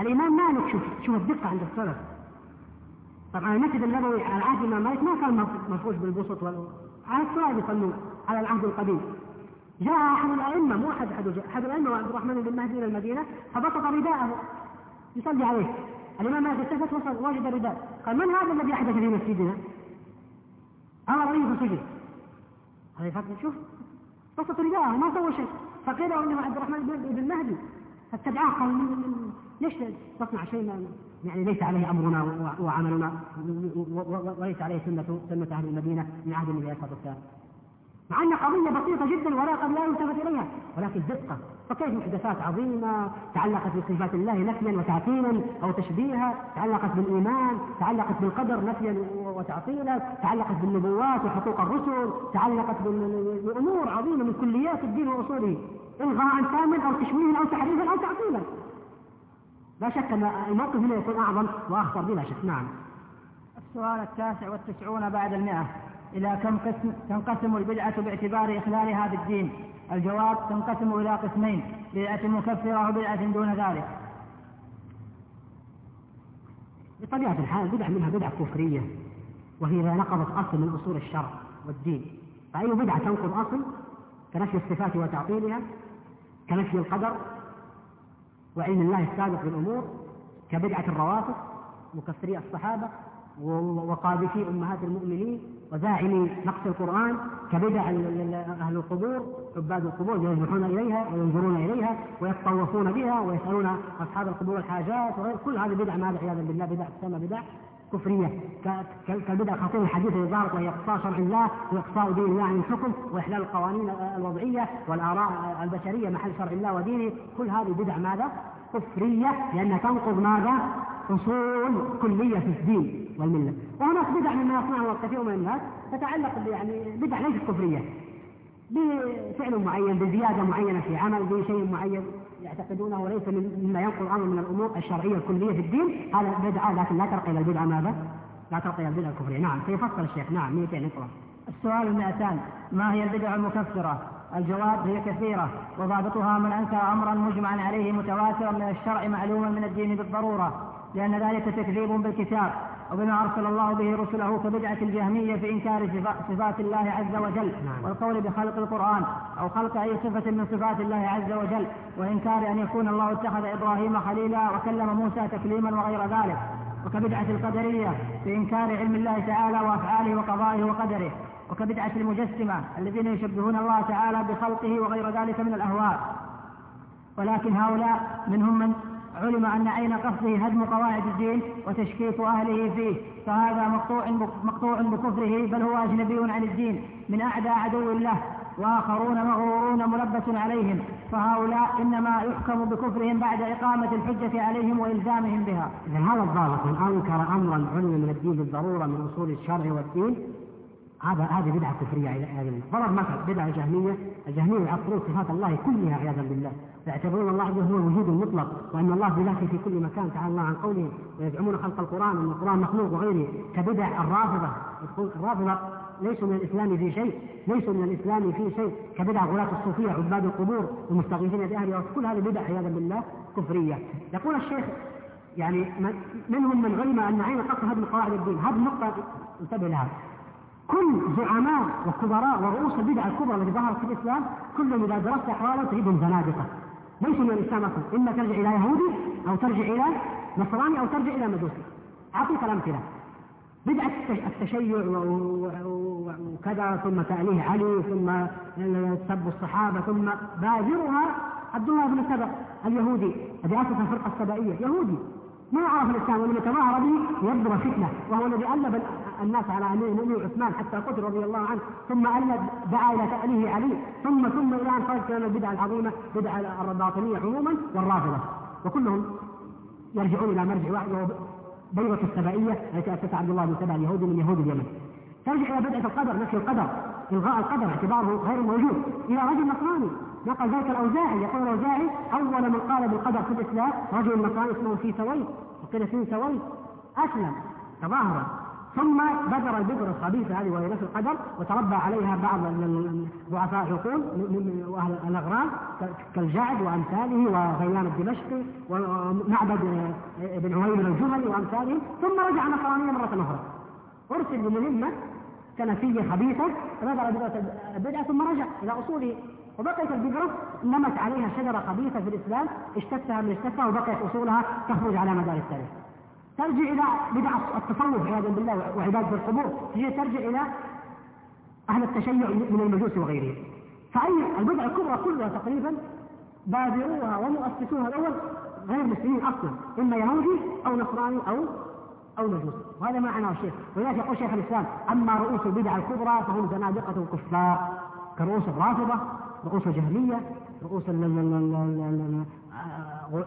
الإمام مالك شوف شوف الدقة عند السلف. طبعا المسجد النبوي على عهد الإمام مالك ما كان مفروش بالبسط وال... على السؤال يصلون على العهد القديم. جاء أحد الأئمة مو أحد أحد أحد الأئمة عبد الرحمن بن مهدي إلى المدينة فبسط رداءه. يصلي عليه. الإمام مالك التفت وصل وجد رداء قال من هذا الذي أحدث في مسجدنا؟ أمر في السجن هذا يفكر شوف. بسط رداءه ما سوى شيء. فقيل إنه عبد الرحمن بن مهدي. فاتبعاه قال ليش تصنع شيء يعني ليس عليه أمرنا وعملنا وليس عليه سنه سنة أهل المدينة من عهد النبي عليه وسلم مع أن قضية بسيطة جدا ولا قد لا يلتفت إليها ولكن دقة. فكيف محدثات عظيمة تعلقت بصفات الله نفيا وتعطيلا أو تشبيها؟ تعلقت بالإيمان تعلقت بالقدر نفيا وتعطيلا تعلقت بالنبوات وحقوق الرسل تعلقت بأمور عظيمة من كليات الدين وأصوله. إلغاء تاما أو تشويه أو تحريفا أو تعطيلا لا شك أن الموقف هنا يكون أعظم وأخطر بلا شك. نعم. السؤال التاسع والتسعون بعد المئة. إلى كم قسم تنقسم البدعة باعتبار إخلالها بالدين؟ الجواب تنقسم إلى قسمين بدعة مكفرة وبدعة دون ذلك. بطبيعة الحال بدعة منها بدعة كفرية وهي إذا نقضت أصل من أصول الشرع والدين. فأي بدعة تنقض أصل؟ كنفي الصفات وتعطيلها كنفي القدر وعلم الله السابق بالأمور كبدعة الروافض مكفري الصحابة وقاذفي أمهات المؤمنين وزاعمي نقص القرآن كبدع أهل القبور عباد القبور يذبحون إليها وينظرون إليها ويتطوفون بها ويسألون أصحاب القبور الحاجات وغير كل هذه بدع ما عياذا بالله بدع تسمى بدع كفرية كالبدع الخطير الحديث اللي وهي إقصاء شرع الله وإقصاء دين الله عن الحكم وإحلال القوانين الوضعية والآراء البشرية محل شرع الله ودينه. كل هذه بدع ماذا؟ كفرية لأنها تنقض ماذا؟ أصول كلية في الدين والملة. وهناك بدع مما يصنعه الكثير من الناس تتعلق يعني بدع ليست كفرية. بفعل معين بزيادة معينة في عمل بشيء معين. يعتقدونه وليس مما ينقض أمر من الأمور الشرعية الكلية في الدين. هذا بدعة لكن لا ترقى إلى البدعة. ماذا؟ لا ترقى إلى البدعة الكفرية. نعم سيفصل الشيخ. نعم 200 اقرأ السؤال المئتان ما هي البدع المكفرة؟ الجواب هي كثيرة وضابطها من أنكر أمرا مجمعا عليه متواترا من الشرع معلوما من الدين بالضرورة لأن ذلك تكذيب بالكتاب. وبما أرسل الله به رسله كبدعة الجهمية في إنكار صفات الله عز وجل نعم. والقول بخلق القرآن أو خلق أي صفة من صفات الله عز وجل وإنكار أن يكون الله اتخذ إبراهيم خليلا وكلم موسى تكليما وغير ذلك. وكبدعة القدرية في إنكار علم الله تعالى وأفعاله وقضائه وقدره. وكبدعة المجسمة الذين يشبهون الله تعالى بخلقه وغير ذلك من الأهواء. ولكن هؤلاء منهم من علم أن عين قصده هدم قواعد الدين وتشكيك أهله فيه فهذا مقطوع مقطوع بكفره بل هو أجنبي عن الدين من أعدى عدو الله وآخرون مغرورون ملبس عليهم فهؤلاء إنما يحكم بكفرهم بعد إقامة الحجة عليهم وإلزامهم بها. إذا هذا الضابط من أنكر أمرا علم من الدين بالضرورة من أصول الشرع والدين هذا هذه بدعة كفرية عياذا ضرب مثل بدعة جهمية، الجهمية يعطلون صفات الله كلها عياذا بالله، يعتبرون الله هو الوجود المطلق وأن الله بذاته في كل مكان تعالى الله عن قوله ويزعمون خلق القرآن أن القرآن مخلوق وغيره. كبدع الرافضة الرافضة ليسوا من الإسلام في شيء ليسوا من الإسلام في شيء. كبدع غلاة الصوفية عباد القبور المستغيثين بأهلها كل هذه بدع عياذا بالله كفرية. يقول الشيخ يعني منهم من علم أن عين قصر هدم قواعد الدين. هذه النقطة انتبه لها. كل زعماء وكبراء ورؤوس البدع الكبرى التي ظهرت في الإسلام كلهم إذا درست احوالهم تجدهم زنادقة. ليسوا من الإسلام أصلا إما ترجع إلى يهودي أو ترجع إلى نصراني أو ترجع إلى مجوسي أعطيك الأمثلة. بدعة التشيع وكذا ثم تأليه علي ثم سب الصحابة ثم بادرها عبد الله بن سبأ اليهودي. الذي أسس الفرقة السبائية. يهودي. ما عرف الإسلام ولم يتظاهر به يبدو فتنه وهو الذي ألب الناس على امير المؤمنين عثمان حتى قتل رضي الله عنه ثم الب دعا إلى تأليه علي ثم ثم إلى أن خرج كلام البدع العظيمة بدع الباطنية عموما والرافضة. وكلهم يرجعون إلى مرجع واحد وهو بيضة السبائية التي أسسها عبد الله بن سبع اليهودي من يهود اليمن. ترجع إلى بدعة القدر نفي القدر إلغاء القدر اعتباره غير موجود. إلى رجل نصراني نقل ذلك الأوزاعي يقول الأوزاعي أول من قال بالقدر في الإسلام رجل نصراني اسمه سيسوي وقيل سيسوي أسلم تظاهر ثم بذر البذرة الخبيثة هذه وهي نفس القدر وتربى عليها بعض ضعفاء العقول وأهل الاغرام كالجعد وأمثاله وغيلان الدمشقي ومعبد بن عويمر الجهني وأمثاله ثم رجع نصرانيا مرة أخرى. أرسل بمهمة كنفية خبيثة فبذر بذرة البدعة ثم رجع إلى أصوله. وبقيت البذرة نمت عليها شجرة خبيثة في الإسلام اشتتها من اشتتها وبقيت أصولها تخرج على مدار التاريخ. ترجع إلى بدع التصوف عياذا بالله وعبادة القبور تجي ترجع إلى أهل التشيع من المجوس وغيرهم فأي البدع الكبرى كلها تقريبا بادروها ومؤسسوها الأول غير مسلمين أصلا إما يهودي أو نصراني أو أو مجوسي وهذا ما معناه الشيخ ولذلك يقول شيخ الإسلام أما رؤوس البدع الكبرى فهم زنادقة كفار كرؤوس الرافضة رؤوس الجهمية رؤوس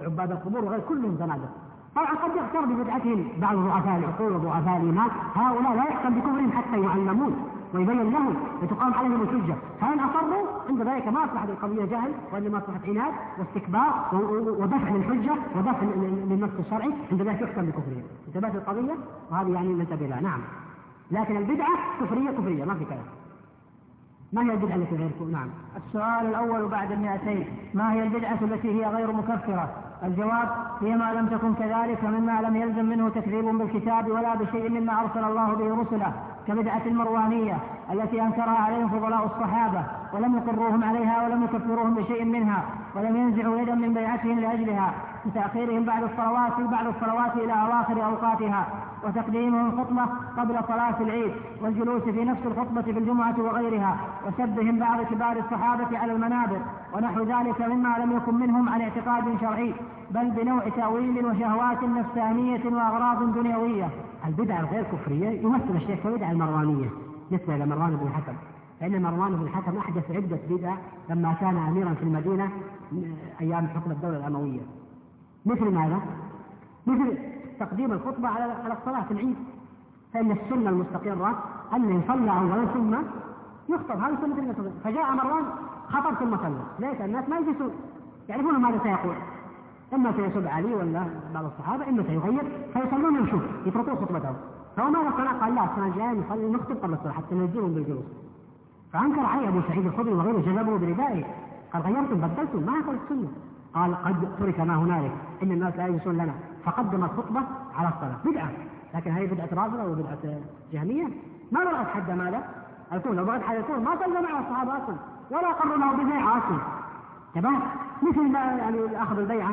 عباد القبور وغير كلهم زنادقة طبعا قد يغتر ببدعتهم بعض ضعفاء العقول وضعفاء الإيمان هؤلاء لا يحكم بكفرهم حتى يعلمون ويبين لهم وتقام عليهم الحجة. فإن أصروا عند ذلك ما اصبحت القضية جهل وانما اصبحت عناد واستكبار ودفع للحجة ودفع للنص الشرعي عند ذلك يحكم بكفرهم. انتبهت القضية وهذه يعني ننتبه لها. نعم. لكن البدعة كفرية كفرية ما في كلام. ما هي البدعة التي غير نعم. السؤال الأول بعد المئتين. ما هي البدعة التي هي غير مكفرة؟ الجواب هي ما لم تكن كذلك مما لم يلزم منه تكذيب بالكتاب ولا بشيء مما أرسل الله به رسله كبدعة المروانية التي أنكرها عليهم فضلاء الصحابة ولم يقروهم عليها ولم يكفروهم بشيء منها ولم ينزعوا يدا من بيعتهم لأجلها. بتأخيرهم بعد الصلوات بعد الصلوات إلى أواخر أوقاتها وتقديمهم الخطبة قبل صلاة العيد والجلوس في نفس الخطبة في الجمعة وغيرها وسبهم بعض كبار الصحابة على المنابر ونحو ذلك مما لم يكن منهم عن اعتقاد شرعي بل بنوع تأويل وشهوات نفسانية وأغراض دنيوية. البدع الغير كفرية يمثل الشيخ البدع المروانية نسبة إلى مروان بن الحكم. فإن مروان بن الحكم أحدث عدة بدع لما كان أميرا في المدينة أيام حكم الدولة الأموية. مثل ماذا؟ مثل تقديم الخطبة على على الصلاة في العيد. فإن السنة المستقرة أن يصلى أولا ثم يخطب. هذه سنة النبي فجاء مروان خطب ثم صلى. ليس الناس ما يجلسون. يعرفون ماذا سيقول. إما سيسب علي ولا بعض الصحابة إما سيغير. فيصلون يمشون يتركون خطبته فهو ماذا؟ قال لا السنة الجاية نصلي نخطب قبل الصلاة حتى نلزمهم بالجلوس. فأنكر عليه أبو سعيد الخدري وغيره جذبه بردائه. قال غيرتم بدلتم ما هكذا السنة قال قد ترك ما هنالك إن الناس لا يجلسون لنا. فقدم الخطبة على الصلاة. بدعة. لكن هذه بدعة رافضه وبدعه جهمية؟ ما بلغت حد ماذا؟ الكون لو بلغت حد الكون ما صلى مع الصحابة أصلا ولا قروا له بالبيعه أصلا. تمام؟ مثل ما يعني اخذ البيعة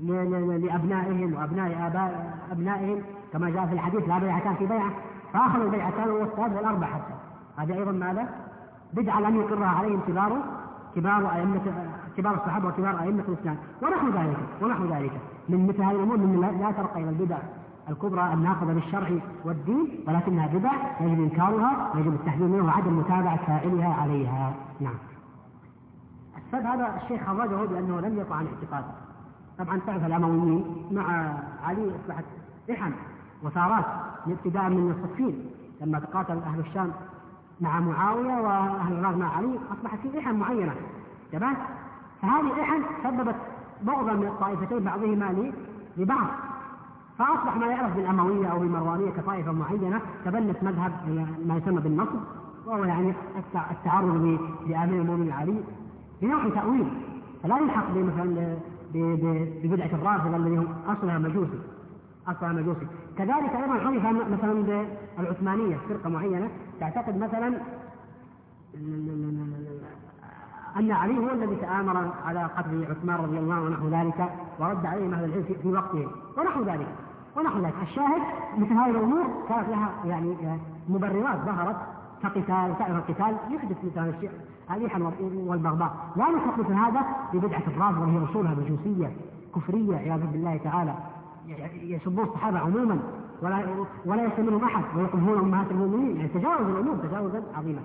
لأبنائهم وأبناء اباء أبنائهم كما جاء في الحديث لا بيعتان في بيعة. فأخذوا البيعتان والثالث والاربع حتى. هذه أيضا ماذا؟ بدعة لم يقرها عليهم كبار كبار أئمة كبار الصحابة وكبار أئمة الإسلام. ونحو ذلك ونحو ذلك. من مثل هذه الأمور من لا ترقى إلى البدع الكبرى الناقضة للشرع والدين ولكنها بدع يجب إنكارها ويجب التحذير منها وعدم متابعة فاعلها عليها. نعم. السبب هذا الشيخ خرجه بأنه لم يقع عن اعتقاده طبعا تعرف الأمويين مع علي أصبحت رحم وثارات ابتداء من الصفين. لما تقاتل أهل الشام مع معاوية وأهل العراق مع علي أصبحت في رحم معينة. تمام؟ فهذه الرحم سببت بغضا من الطائفتين بعضهما لبعض. فأصبح ما يعرف بالأموية أو بالمروانيه كطائفة معينة تبنت مذهب ما يسمى بالنصب وهو يعني التعرض لامير المؤمنين علي بنوع تأويل. فلا يلحق بمثلا ببدعة الرافضة الذي هم أصلها مجوسي. أصلها مجوسي. كذلك أيضا عرف مثلا بالعثمانية فرقة معينة تعتقد مثلا أن علي هو الذي تآمر على قتل عثمان رضي الله عنه ونحو ذلك ورد عليهم أهل العلم في وقته ونحو ذلك ونحو ذلك. الشاهد مثل هذه الأمور كانت لها يعني مبررات ظهرت كقتال سائر القتال يحدث مثل هذا الشيء الريح والبغضاء. لا نفرق هذا ببدعة الرافضة وهي أصولها مجوسية كفرية عياذا بالله تعالى. يسبون الصحابة عموما ولا ولا يستمرهم أحد ويقذفون أمهات المؤمنين. يعني تجاوز الأمور تجاوزا عظيما.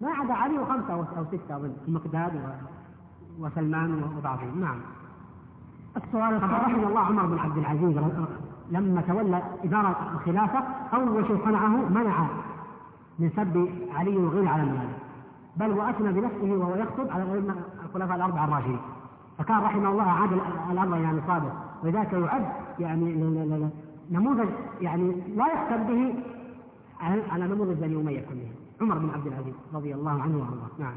ما عدا علي وخمسة أو ستة أظن المقداد وسلمان وبعضهم. نعم. السؤال رحم الله عمر بن عبد العزيز لما تولى إدارة الخلافة أول شيء صنعه منع من سب علي وغيره على المنابر بل وأثنى بنفسه وهو يخطب على الخلفاء الأربعة الراشدين. فكان رحمه الله عاد الأمر يعني صادق ولذلك يعد يعني نموذج يعني لا يحسب به على نموذج بني أمية كلهم. عمر بن عبد العزيز رضي الله عنه وأرضاه. نعم.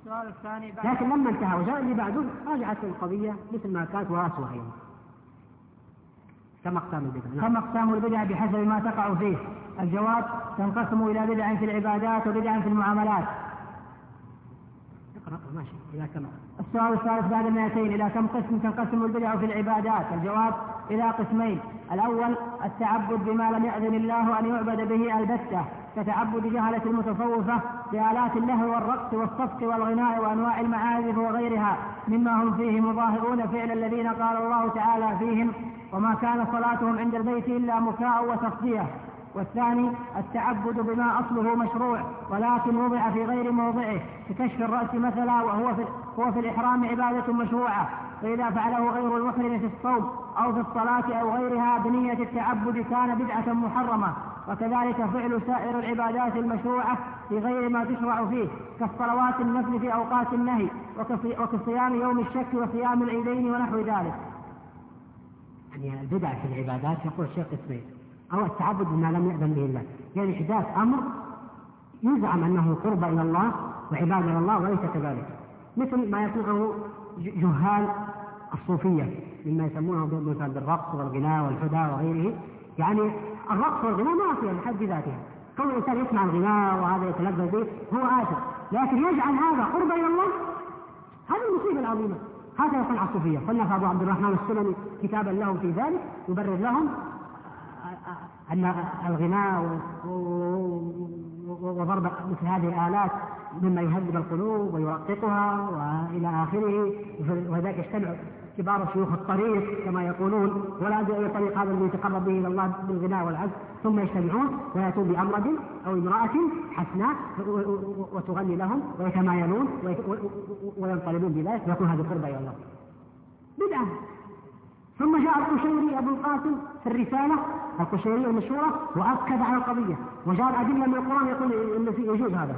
السؤال الثاني بعد لكن لما انتهى وجاء اللي بعده رجعت القضية مثل ما كانت وأسوأ أيضا. كم أقسام البدع نعم. كم أقسام البدع بحسب ما تقع فيه. الجواب تنقسم إلى بدع في العبادات وبدع في المعاملات. اقرأ ماشي. إلى كم؟ السؤال الثالث بعد 200 إلى كم قسم تنقسم البدع في العبادات؟ الجواب إلى قسمين. الأول التعبد بما لم يأذن الله أن يعبد به البتة. كتعبد جهلة المتصوفة بآلات اللهو والرقص والصفق والغناء وأنواع المعازف وغيرها مما هم فيه مظاهرون فعل الذين قال الله تعالى فيهم وما كان صلاتهم عند البيت إلا مكاء وتصدية. والثاني التعبد بما أصله مشروع ولكن وضع في غير موضعه. ككشف الرأس مثلا وهو في, هو في الإحرام عبادة مشروعة. فإذا فعله غير المحرم في الصوم أو في الصلاة أو غيرها بنية التعبد كان بدعة محرمة. وكذلك فعل سائر العبادات المشروعة في غير ما تشرع فيه كالصلوات النفل في أوقات النهي وكصيام يوم الشك وصيام العيدين ونحو ذلك. يعني البدع في العبادات يقول الشيخ قسمين أو التعبد بما لم يأذن به الله. يعني إحداث أمر يزعم أنه قرب إلى الله وعبادة إلى الله وليس كذلك. مثل ما يصنعه جهال الصوفية مما يسمونه بالرقص والغناء والهدى وغيره. يعني الرقص والغناء معصية بحد ذاتها كون الإنسان يسمع الغناء وهذا يتلذذ به هو آثم. لكن يجعل هذا قرب إلى الله. هذه المصيبة العظيمة. هذا يصنع الصوفية. صنف أبو عبد الرحمن السلمي كتابا لهم في ذلك يبرر لهم أن الغناء وضرب مثل هذه الآلات مما يهذب القلوب ويرققها وإلى آخره وذلك يجتمع كبار شيوخ الطريق كما يقولون ولا أي طريق هذا الذي يتقرب به إلى الله بالغناء والعزف ثم يجتمعون ويأتون بأمرد أو امرأة حسناء وتغني لهم ويتمايلون وينطلبون بذلك. ويكون هذه قربة إلى الله. بدعة. ثم جاء القشيري أبو القاسم في الرسالة. القشيرية المشهورة وأكد على القضية. وجاء الأدلة من القرآن يقول إن في يجوز هذا.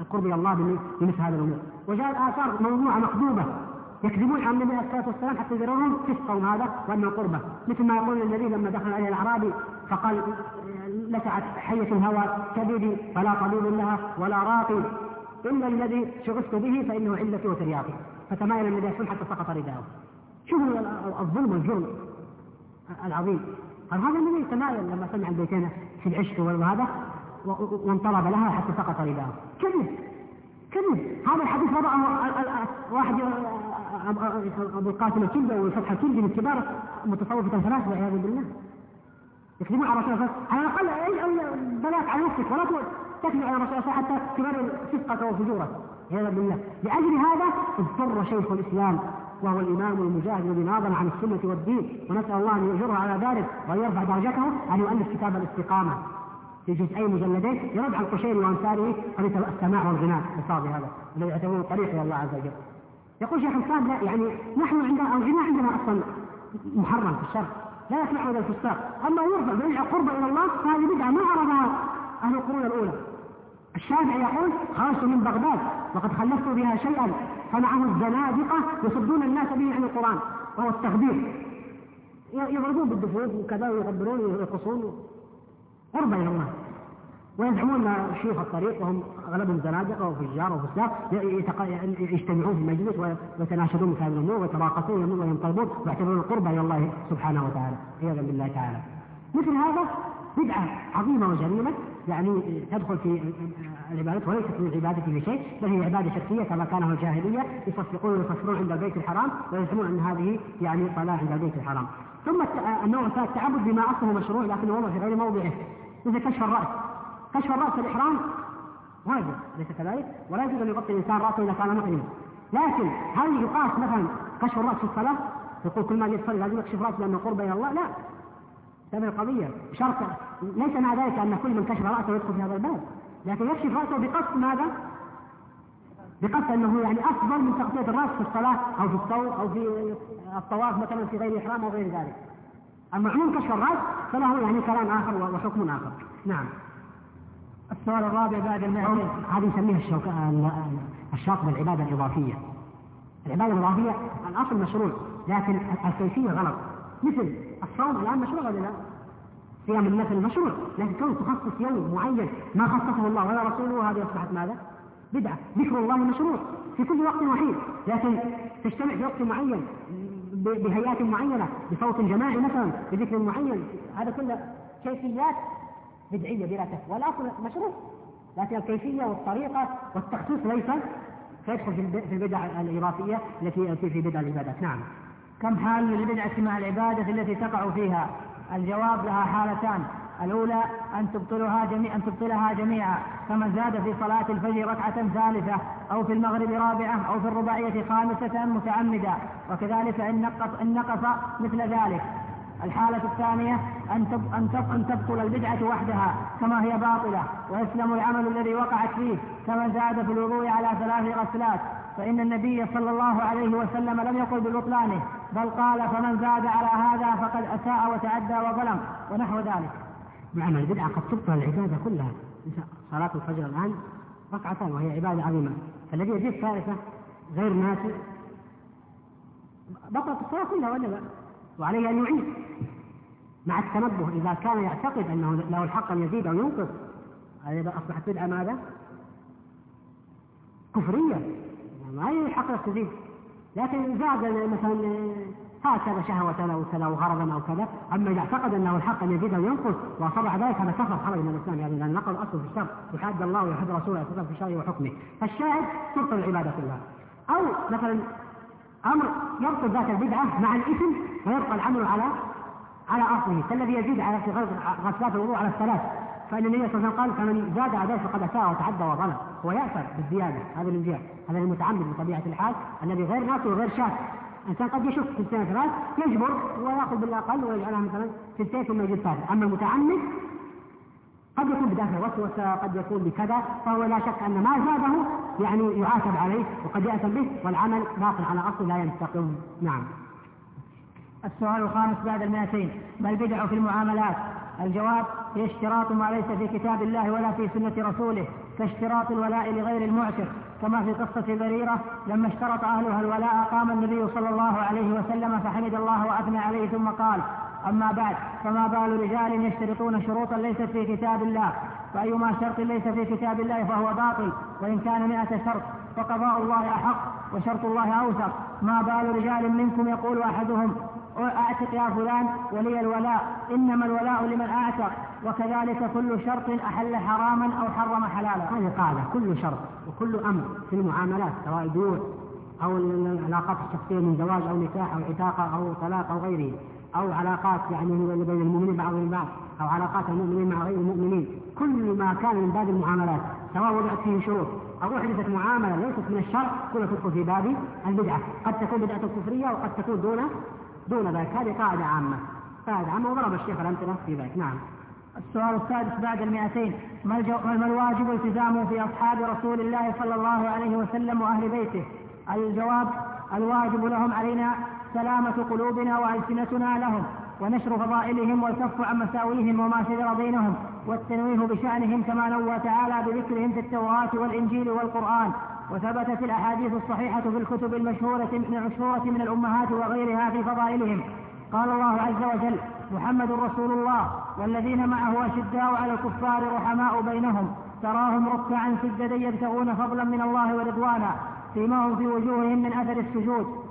القرب إلى الله بمثل هذه الأمور. وجاء الآثار موضوعة مخدوبة يكذبون عن النبي عليه الصلاة والسلام حتى يدرون فسقهم هذا وأنه قربة. مثل ما يقول النبي لما دخل عليه الأعرابي فقال لسعت حية الهوى كبدي فلا طبيب لها ولا راقي. إلا الذي شغفت به فإنه علتي وترياقي فتمايل النبي صلى حتى سقط رداءه. شوفوا الظلم والجرم العظيم؟ قال هذا الذي تمايل لما سمع البيتين في العشق وهذا وانطلب لها حتى سقط رداءه؟ كذب كذب هذا الحديث وضعه واحد أبو القاسم الكلبي وفتح الكلبي من كبار متصوفة الثلاث والعياذ بالله. يكذبون على رسول الله على الأقل اجعل بلاك على نفسك ولا تكذب على رسول الله حتى تبرر فسقك وفجورك عياذا بالله. لأجل هذا اضطر شيخ الإسلام وهو الإمام المجاهد الذي ناظر عن السنة والدين ونسأل الله أن يجره على ذلك وأن يرفع درجته أن يؤلف كتاب الاستقامة. في جزئي مجلدين يرد عن القشيري وأمثاله قضية السماع والغناء الفاضي هذا الذي يعتبره طريق إلى الله عز وجل. يقول شيخ الإسلام لا يعني نحن عندنا الغناء عندنا أصلا محرم في الشرع لا يسمع هذا الفساق. أما يرفع ويدعى قربة إلى الله فهذه بدعة ما عرفها أهل القرون الأولى. الشافعي يقول خرجت من بغداد وقد خلفت بها شيئا فمعه الزنادقة يصدون الناس به عن القرآن وهو التخدير يضربون بالدفوف وكذا ويغبرون ويرقصون قربة إلى الله ويزعمون شيوخ الطريق وهم أغلبهم زنادقة وفجار وفساق يجتمعون في المجلس ويتناشدون في هذه الأمور ويتراقصون وينطلبون ويعتبرون القربى إلى الله سبحانه وتعالى عياذا بالله تعالى. مثل هذا بدعة عظيمة وجريمة يعني تدخل في العبادات وليست من في شيء بل هي عبادة شركيه كما كانه الجاهلية يصفقون ويصفرون عند البيت الحرام ويزعمون أن هذه يعني صلاة عند البيت الحرام. ثم النوع الثالث التعبد بما أصله مشروع لكنه وضع في غير موضعه مثل كشف الرأس كشف الرأس في الإحرام واجب اليس كذلك؟ ولا يجوز أن يغطي الإنسان رأسه إذا كان محرما لكن هل يقاس مثلا كشف الرأس في الصلاة؟ يقول كل ما يصلي لازم يكشف راسه لأنه قرب إلى الله؟ لا هذه القضية شرط ليس مع ذلك أن كل من كشف رأسه يدخل في هذا الباب لكن يكشف رأسه بقصد ماذا؟ بقصد أنه يعني أفضل من تغطية الرأس في الصلاة أو في الصوم أو في الطواف مثلا في غير إحرام أو غير ذلك. أما عموم كشف الراس فله يعني كلام آخر وحكم آخر. نعم. السؤال الرابع بعد المئتين هذه يسميها الشوك الشاطبة العبادة الإضافية العبادة الإضافية الأصل مشروع لكن الكيفية غلط مثل الصوم الآن مشروع ولا لا؟ صيام النفل مشروع لكن كون تخصص يوم معين ما خصصه الله ولا رسوله هذه أصبحت ماذا؟ بدعة، ذكر الله مشروع في كل وقت وحين، لكن تجتمع في وقت معين بهيئات معينة بصوت جماعي مثلا بذكر معين. هذا كله كيفيات بدعية بلا شك. والأصل مشروع. لكن الكيفية والطريقة والتخصيص ليس فيدخل في البدع الإضافية التي في بدع العبادات. نعم. كم حال للبدعه مع العبادة التي تقع فيها؟ الجواب لها حالتان. الأولى أن تبطلها جميع أن تبطلها جميعا كمن زاد في صلاة الفجر ركعة ثالثة أو في المغرب رابعة أو في الرباعية خامسة متعمدا وكذلك إن نقص إن نقص مثل ذلك. الحالة الثانية أن أن أن تبطل البدعة وحدها كما هي باطلة ويسلم العمل الذي وقعت فيه كمن زاد في الوضوء على ثلاث غسلات فإن النبي صلى الله عليه وسلم لم يقل ببطلانه بل قال فمن زاد على هذا فقد أساء وتعدى وظلم ونحو ذلك. نعم البدعة قد تبطل العبادة كلها. صلاة الفجر الآن ركعتان وهي عبادة عظيمة. فالذي يزيد ثالثة غير ناسي بطلت الصلاة كلها ولا لا؟ وعليه أن يعيد. مع التنبه إذا كان يعتقد أنه له الحق أن يزيد أو ينقص. هذه أصبحت بدعة ماذا؟ كفرية. ما يحق تزيد. لكن زاد مثلا هكذا شهوة أو كذا أو غرضا أو كذا، أما إذا اعتقد أنه الحق أن يزيد أو ينقص وأصبح ذلك هذا كفر خرج من الإسلام. يعني لأن نقل أصله في الشر يحاد الله ويحاد رسوله صلى في شرعه وحكمه، فالشاهد تبطل العبادة كلها. أو مثلا أمر يبطل ذات البدعة مع الإثم ويبقى العمل على على أصله. كالذي يزيد على في غسلات الوضوء على الثلاث. فإن النبي صلى الله عليه وسلم قال فمن زاد على ذلك فقد أساء وتعدى وظلم. هو يأثر بالزيادة هذا من جهة هذا المتعمد بطبيعة الحال الذي غير ناس وغير شاك الإنسان قد يشك في ثلاث يجبر ويأخذ بالأقل ويجعلها مثلا في ثم يجد ثالث أما المتعمد قد يكون بدافع وسوسة قد يكون بكذا فهو لا شك أن ما زاده يعني يعاتب عليه وقد يأثم به والعمل باق على أصل لا ينتقم. نعم. السؤال الخامس بعد المائتين ما البدع في المعاملات. الجواب هي اشتراط ما ليس في كتاب الله ولا في سنة رسوله. كاشتراط الولاء لغير المعتق كما في قصة بريرة لما اشترط أهلها الولاء قام النبي صلى الله عليه وسلم فحمد الله وأثنى عليه ثم قال أما بعد فما بال رجال يشترطون شروطا ليست في كتاب الله فأيما شرط ليس في كتاب الله فهو باطل وإن كان مئة شرط فقضاء الله أحق وشرط الله أوثق. ما بال رجال منكم يقول أحدهم أعتق يا فلان ولي الولاء إنما الولاء لمن أعتق وكذلك كل شرط أحل حراما أو حرم حلالا. هذه قاعدة كل شرط وكل أمر في المعاملات سواء البيوع أو العلاقات الشخصية من زواج أو نكاح أو عتاقة أو طلاق أو غيره أو علاقات يعني بين المؤمنين بعضهم البعض أو علاقات المؤمنين مع غير المؤمنين. كل ما كان من باب المعاملات سواء وضعت فيه شروط أو أحدثت معاملة ليست من الشرع كلها تدخل في باب البدعة. قد تكون بدعة كفرية وقد تكون دون دون ذلك. هذه قاعدة عامة. قاعدة عامة وضرب الشيخ الأمثلة في ذلك. نعم. السؤال السادس بعد المئتين. ما, الجو... ما الواجب التزامه في أصحاب رسول الله صلى الله عليه وسلم وأهل بيته؟ الجواب؟ الواجب لهم علينا سلامة قلوبنا وألسنتنا لهم ونشر فضائلهم والكف عن مساويهم وما شجر بينهم والتنويه بشأنهم كما نوى تعالى بذكرهم في التوراة والإنجيل والقرآن. وثبتت الأحاديث الصحيحة في الكتب المشهورة من المشهورة من الأمهات وغيرها في فضائلهم. قال الله عز وجل محمد رسول الله والذين معه أشداء على الكفار رحماء بينهم. تراهم ركعا سجدا يبتغون فضلا من الله ورضوانا. فيما هم في وجوههم من أثر السجود.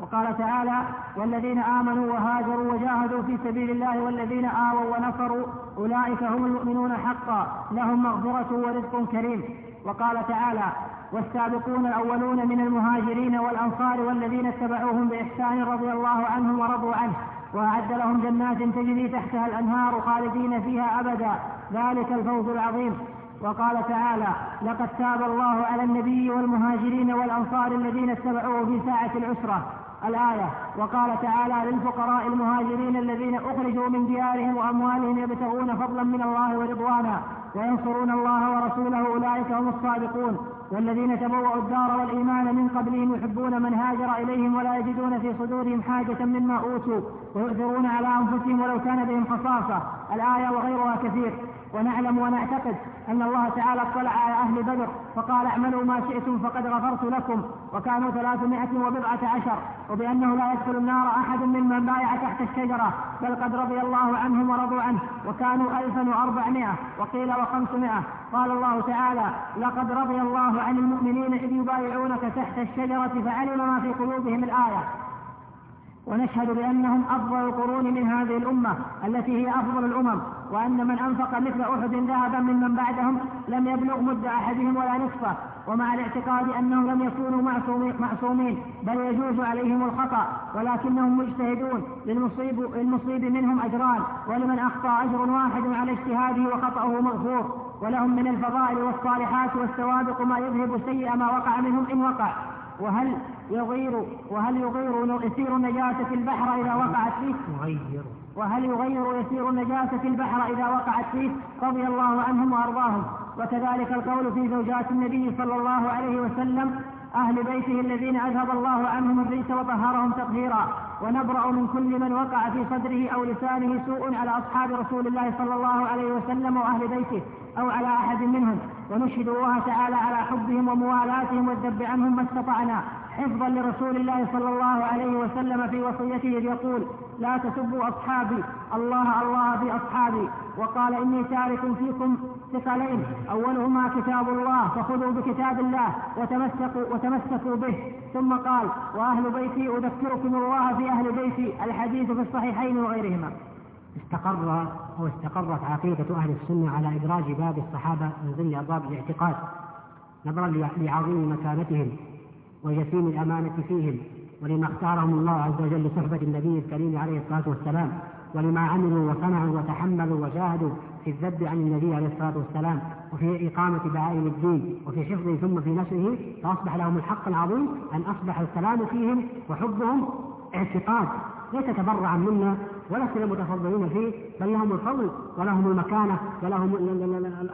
وقال تعالى والذين آمنوا وهاجروا وجاهدوا في سبيل الله والذين آووا ونصروا أولئك هم المؤمنون حقا. لهم مغفرة ورزق كريم. وقال تعالى والسابقون الأولون من المهاجرين والأنصار والذين اتبعوهم بإحسان رضي الله عنهم ورضوا عنه وأعد لهم جنات تجري تحتها الأنهار خالدين فيها أبدا. ذلك الفوز العظيم. وقال تعالى لقد تاب الله على النبي والمهاجرين والأنصار الذين اتبعوه في ساعة العسرة. الآية وقال تعالى للفقراء المهاجرين الذين أخرجوا من ديارهم وأموالهم يبتغون فضلا من الله ورضوانا وينصرون الله ورسوله أولئك هم الصادقون والذين تبوأوا الدار والإيمان من قبلهم يحبون من هاجر إليهم ولا يجدون في صدورهم حاجة مما أوتوا ويؤثرون على أنفسهم ولو كان بهم خصاصة. الآية وغيرها كثير. ونعلم ونعتقد أن الله تعالى اطلع على أهل بدر فقال اعملوا ما شئتم فقد غفرت لكم وكانوا ثلاثمائة وبضعة عشر وبأنه لا يدخل النار أحد ممن بايع تحت الشجرة بل قد رضي الله عنهم ورضوا عنه وكانوا ألفا وأربعمائة وقيل وخمسمائة قال الله تعالى لقد رضي الله عن المؤمنين إذ يبايعونك تحت الشجرة فعلم ما في قلوبهم الآية ونشهد بأنهم أفضل القرون من هذه الأمة التي هي أفضل الأمم وأن من أنفق مثل أحد ذهبا ممن بعدهم لم يبلغ مد أحدهم ولا نصفه ومع الاعتقاد أنهم لم يكونوا معصومين بل يجوز عليهم الخطأ ولكنهم مجتهدون للمصيب, للمصيب منهم أجران ولمن أخطأ أجر واحد على اجتهاده وخطأه مغفور ولهم من الفضائل والصالحات والسوابق ما يذهب سيء ما وقع منهم إن وقع. وهل يغير وهل يغير يسير النجاسة البحر إذا وقعت فيه؟ يغير وهل يغير يسير النجاسة البحر إذا وقعت فيه؟ رضي الله عنهم وأرضاهم وكذلك القول في زوجات النبي صلى الله عليه وسلم أهل بيته الذين أذهب الله عنهم الريس وطهرهم تطهيرا ونبرأ من كل من وقع في صدره أو لسانه سوء على أصحاب رسول الله صلى الله عليه وسلم وأهل بيته أو على أحد منهم. ونشهد الله تعالى على حبهم وموالاتهم والذب عنهم ما استطعنا. حفظا لرسول الله صلى الله عليه وسلم في وصيته إذ يقول لا تسبوا أصحابي. الله الله في أصحابي. وقال إني تارك فيكم ثقلين. أولهما كتاب الله. فخذوا بكتاب الله وتمسكوا, وتمسكوا به. ثم قال وأهل بيتي أذكركم الله في أهل بيتي. الحديث في الصحيحين وغيرهما. استقر أو استقرت عقيدة أهل السنة على إدراج باب الصحابة من ضمن أبواب الاعتقاد نظرا لعظيم مكانتهم وجسيم الأمانة فيهم ولما اختارهم الله عز وجل لصحبة النبي الكريم عليه الصلاة والسلام ولما عملوا وصنعوا وتحملوا وجاهدوا في الذب عن النبي عليه الصلاة والسلام وفي إقامة دعائم الدين وفي حفظه ثم في نشره فأصبح لهم الحق العظيم أن أصبح الكلام فيهم وحبهم اعتقاد. ليس تبرعا منا ولسنا متفضلين فيه بل لهم الفضل ولهم المكانة ولهم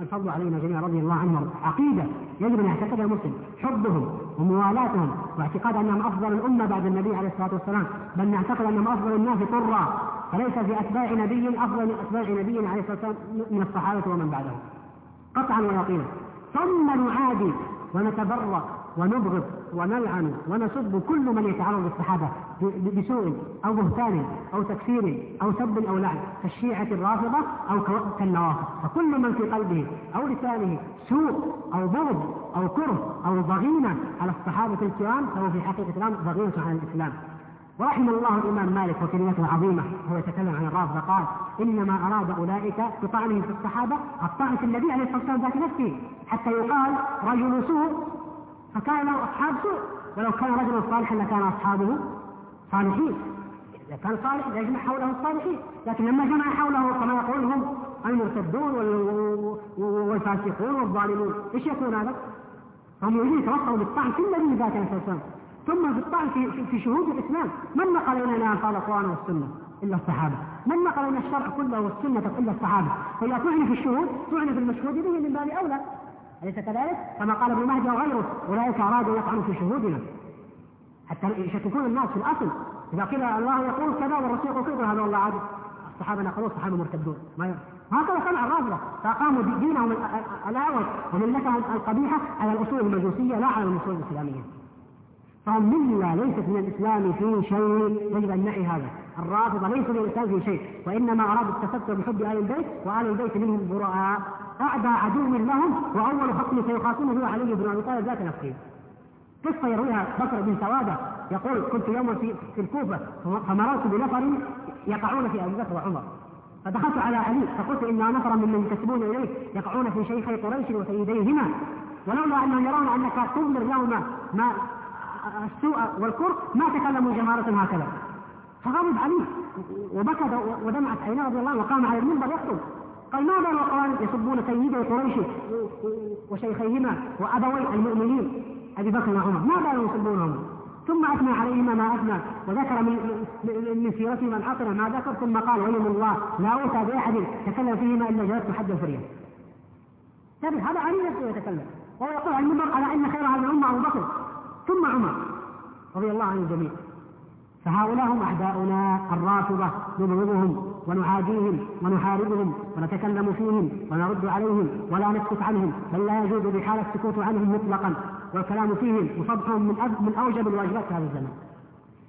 الفضل علينا جميعا رضي الله عنهم. عقيدة يجب أن يعتقدها المسلم. حبهم وموالاتهم واعتقاد أنهم أفضل الأمة بعد النبي عليه الصلاة والسلام. بل نعتقد أنهم أفضل الناس طرا فليس في أتباع نبي أفضل من أتباع نبينا عليه الصلاة والسلام من الصحابة ومن بعدهم. قطعا ويقينا. ثم نعادي ونتبرأ ونبغض. ونلعن ونسب كل من يتعرض للصحابة بسوء أو بهتان أو تكفير أو سب أو لعن كالشيعة الرافضة أو كالنوافذ فكل من في قلبه أو لسانه سوء أو بغض أو كره أو ضغينة على الصحابة الكرام فهو في حقيقة الأمر ضغينة على الإسلام. ورحم الله الإمام مالك وكلمته العظيمة وهو يتكلم عن الرافضة قال إنما أراد أولئك بطعنهم في الصحابة الطعن في النبي عليه الصلاة والسلام ذات نفسه حتى يقال رجل سوء فكان له أصحاب سوء. ولو كان رجلا صالحا لكان أصحابه صالحين. إذا كان صالح يجمع حوله الصالحين. لكن لما جمع حوله كما يقول هم المرتدون والفاسقون والظالمون إيش يكون هذا؟ هم يريدون يتوصلوا بالطعن في النبي ذات الصلاه ثم في الطعن في, في شهود الإسلام. من نقل ان قال القران والسنة؟ إلا الصحابة. من نقل لنا الشرع كله والسنة إلا الصحابة. فإذا طعن في الشهود طعن في المشهود به من باب أولى. أليس كذلك؟ كما قال ابن مهدي وغيره أولئك أرادوا يطعنوا في شهودنا. حتى يشككون الناس في الأصل. إذا قيل الله يقول كذا والرسول يقول كذا هذا والله عادي. الصحابة نقلوا الصحابة مرتدون. ما هكذا صنع الرافضة. فأقاموا دينهم الأعوج وملتهم القبيحة على الأصول المجوسية لا على الأصول الإسلامية. فهم ملة ليست من الإسلام في شيء يجب أن نعي هذا. الرافضة ليسوا من الإسلام في شيء. وإنما أرادوا التستر بحب آل البيت وآل البيت منهم براء. أعدى عدو لهم وأول خصم سيخاصمه هو علي بن أبي طالب ذات نفسه. قصة يرويها بكر بن سوادة؟ يقول كنت يوما في, في الكوفة فمررت بنفر يقعون في أبي بكر وعمر. فدخلت على علي فقلت إن نفرا ممن ينتسبون إليه يقعون في شيخي قريش وسيديهما. ولولا أنهم يرون أنك تضمر يوم ما السوء والكره ما تكلموا جمارة هكذا. فغضب علي وبكى ودمعت عيناه رضي الله وقام على المنبر يخطب. قال ما بال اقوام يسبون سيدي قريش وشيخيهما وأبوي المؤمنين؟ أبي بكر وعمر ما بالوا يسبونهم؟ ثم أثنى عليهما ما أثنى وذكر من من سيرتهما الحاضره ما ذكر ثم قال ويم الله لا اوتى بأحد تكلم فيهما إلا جلست حد الفرية. طيب هذا علي نفسه يتكلم وهو يقول على المنبر على أن خير هذه الأمة أبو بكر. ثم عمر رضي الله عن الجميع فهؤلاء هم أعداؤنا الرافضة نبغضهم. ونعاديهم ونحاربهم ونتكلم فيهم ونرد عليهم ولا نسكت عنهم بل لا يجوز بحال السكوت عنهم مطلقا. والكلام فيهم وصبحهم من من أوجب الواجبات في هذا الزمان.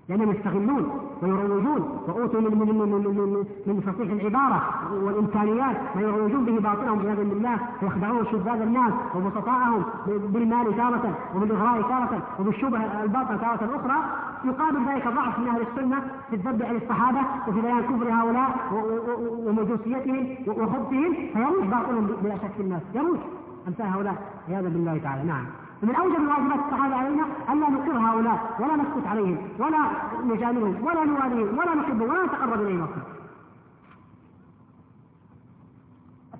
لأنهم يستغلون ويروجون وأوتوا من من من من, من فصيح العبارة والإمكانيات ما يروجون به باطلهم عياذا بالله ويخدعون شباب الناس وبسطاءهم بالمال تارة وبالإغراء تارة وبالشبه الباطل تارة أخرى. يقابل ذلك ضعف من أهل السنة في الذب عن الصحابة وفي بيان كفر هؤلاء ومجوسيتهم وخبثهم فيروج باطلهم بلا شك في الناس. يروج. أمثال هؤلاء عياذا بالله تعالى. نعم. ومن أوجب الواجبات الصحابة علينا الا نقر هؤلاء ولا نسكت عليهم ولا نجاملهم ولا نواليهم ولا نحبهم ولا نتقرب إليهم أصلا.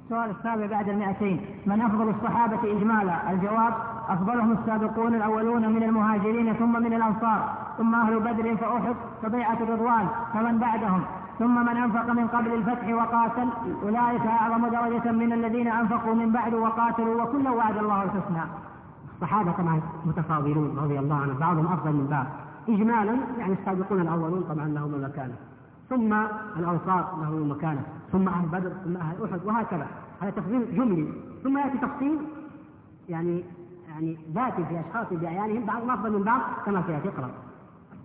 السؤال السابع بعد المئتين. من أفضل الصحابة إجمالا؟ الجواب أفضلهم السابقون الأولون من المهاجرين ثم من الأنصار. ثم أهل بدر فأحد فبيعة الرضوان فمن بعدهم؟ ثم من أنفق من قبل الفتح وقاتل. أولئك أعظم درجة من الذين أنفقوا من بعد وقاتلوا وكلا وعد الله الحسنى. الصحابة طبعا متفاضلون رضي الله عنهم. بعضهم أفضل من بعض. إجمالا يعني السابقون الأولون طبعا لهم مكانة ثم الأنصار لهم مكانة ثم أهل بدر ثم أهل أحد وهكذا. هذا تفضيل جملي. ثم يأتي تفصيل يعني يعني ذاتي في أشخاص بأعيانهم. بعضهم أفضل من بعض كما سيأتي اقرأ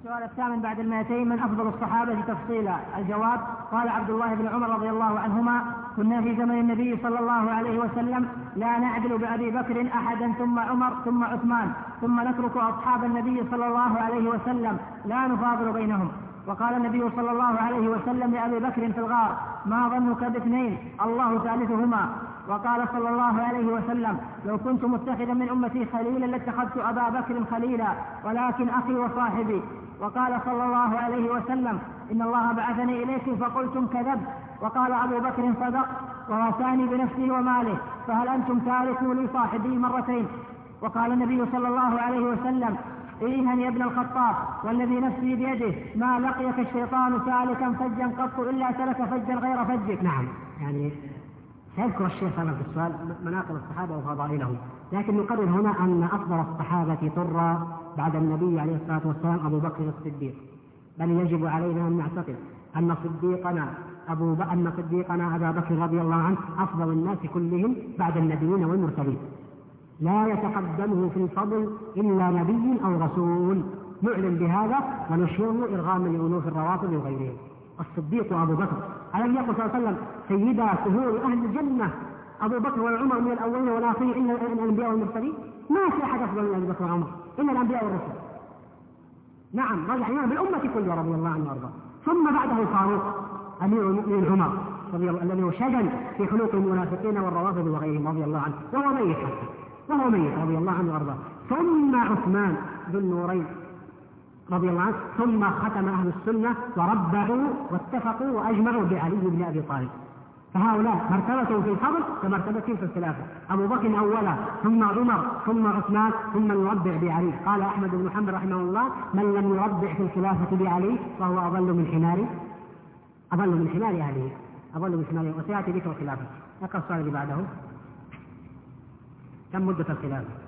السؤال الثامن بعد المائتين من أفضل الصحابة تفصيلا الجواب. قال عبد الله بن عمر رضي الله عنهما كنا في زمن النبي صلى الله عليه وسلم لا نعدل بأبي بكر أحدا ثم عمر ثم عثمان ثم نترك أصحاب النبي صلى الله عليه وسلم لا نفاضل بينهم. وقال النبي صلى الله عليه وسلم لأبي بكر في الغار ما ظنك باثنين الله ثالثهما. وقال صلى الله عليه وسلم لو كنت متخذا من أمتي خليلا لاتخذت أبا بكر خليلا ولكن أخي وصاحبي وقال صلى الله عليه وسلم إن الله بعثني إليكم فقلتم كذب. وقال أبو بكر صدق ووصاني بنفسه وماله فهل أنتم تاركوا لي صاحبي مرتين؟ وقال النبي صلى الله عليه وسلم إيها يا ابن الخطاب والذي نفسي بيده ما لقيك الشيطان سالكا فجا قط إلا سلك فجا غير فجك. نعم يعني سيذكر الشيخ هذا في السؤال مناقب الصحابة وفضائلهم لكن نقرر هنا أن أفضل الصحابة طرا بعد النبي عليه الصلاة والسلام أبو بكر الصديق. بل يجب علينا أن نعتقد أن صديقنا أبو ب... أن صديقنا أبا بكر رضي الله عنه أفضل الناس كلهم بعد النبيين والمرسلين. لا يتقدمه في الفضل إلا نبي أو رسول. نعلن بهذا ونشيره إرغاما لأنوف الروافض وغيرهم. الصديق أبو بكر ألم يقل صلى الله عليه وسلم سيدا سهول أهل الجنة. أبو بكر وعمر من الأولين والآخرين إلا الأنبياء والمرسلين. ما في أحد أفضل من أبي بكر وعمر إلا الأنبياء والرسل. نعم رجع إمام بالأمة كلها رضي الله عنه وأرضاه. ثم بعده الفاروق أمير المؤمنين عمر رضي الله الذي هو شجن في خلوق المنافقين والروافض وغيرهم رضي الله عنه وهو ميت حتى وهو ميت رضي الله عنه وأرضاه. ثم عثمان ذو النورين رضي الله عنه ثم ختم أهل السنة وربعوا واتفقوا وأجمعوا بعلي بن أبي طالب. فهؤلاء مرتبتهم في الفضل كمرتبتهم في الخلافة. أبو بكر أولا ثم عمر ثم عثمان ثم يربع بعلي. قال أحمد بن محمد رحمه الله من لم يربع في الخلافة بعلي فهو أضل من حمار أضل من حمار أهله. أضل من حمار. وسيأتي ذكر الخلافة اقرأ السؤال اللي بعده. كم مدة الخلافة؟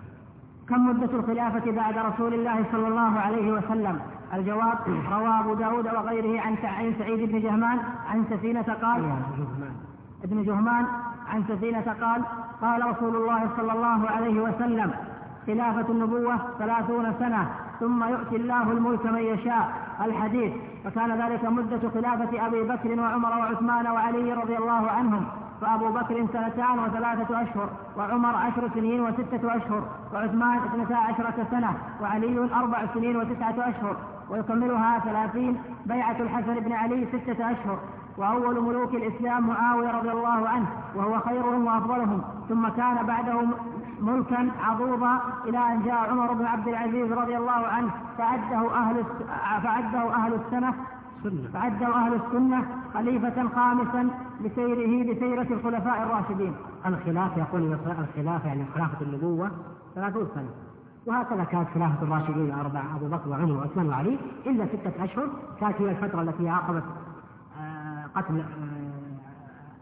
كم مدة الخلافة بعد رسول الله صلى الله عليه وسلم؟ الجواب روى أبو داود وغيره عن سعيد بن جهمان عن سفينة قال ابن جهمان عن سفينة قال قال رسول الله صلى الله عليه وسلم خلافة النبوة ثلاثون سنة ثم يؤتي الله الملك من يشاء. الحديث فكان ذلك مدة خلافة أبي بكر وعمر وعثمان وعلي رضي الله عنهم. فأبو بكر سنتان وثلاثة أشهر وعمر عشر سنين وستة أشهر وعثمان اثنتا عشرة سنة وعلي أربع سنين وتسعة أشهر ويكملها ثلاثين بيعة الحسن بن علي ستة أشهر وأول ملوك الإسلام معاوية رضي الله عنه وهو خيرهم وأفضلهم ثم كان بعده ملكا عضوضا إلى أن جاء عمر بن عبد العزيز رضي الله عنه فعده أهل فعده أهل السنة فعده أهل السنة خليفة خامسا لسيره بسيرة الخلفاء الراشدين. الخلاف يقول الخلافة يعني خلافة النبوة ثلاثون سنة. وهكذا كانت خلافة الراشدين الأربعة أبو بكر وعمر وعثمان وعلي إلا ستة أشهر كانت هي الفترة التي عاقبت قتل آه،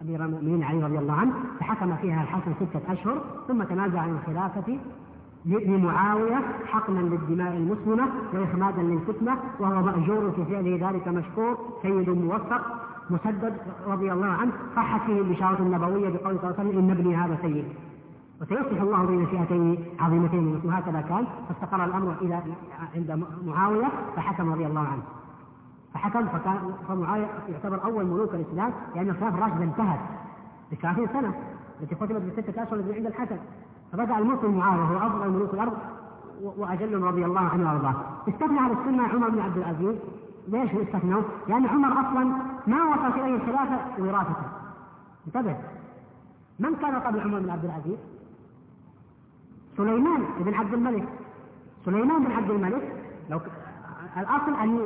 أمير المؤمنين علي رضي الله عنه فحكم فيها الحسن ستة أشهر ثم تنازع عن الخلافة لمعاويه حقنا للدماء المسلمة وإخمادا للفتنة وهو مأجور في فعله ذلك مشكور سيد موفق مسدد رضي الله عنه صحت فيه البشارة النبوية بقول صلى الله عليه وسلم إن ابني هذا سيد. وسيصلح الله بين فئتين عظيمتين وهكذا كان فاستقر الأمر إلى عند معاوية فحكم رضي الله عنه. فحكم فكان فمعاوية يعتبر أول ملوك الإسلام لأن الخلافه الراشده انتهت ب 30 سنة التي ختمت بستة أشهر عند الحسن. فبدا الملك معاوية وهو أفضل ملوك الأرض وأجل رضي الله عنه وأرضاه. استثنى على السنة عمر بن عبد العزيز. ليش استثنوا؟ لأن عمر أصلا ما وصلت اليه الخلافة وراثته. انتبه. من كان قبل عمر بن عبد العزيز؟ سليمان بن عبد الملك. سليمان بن عبد الملك. لو الأصل ان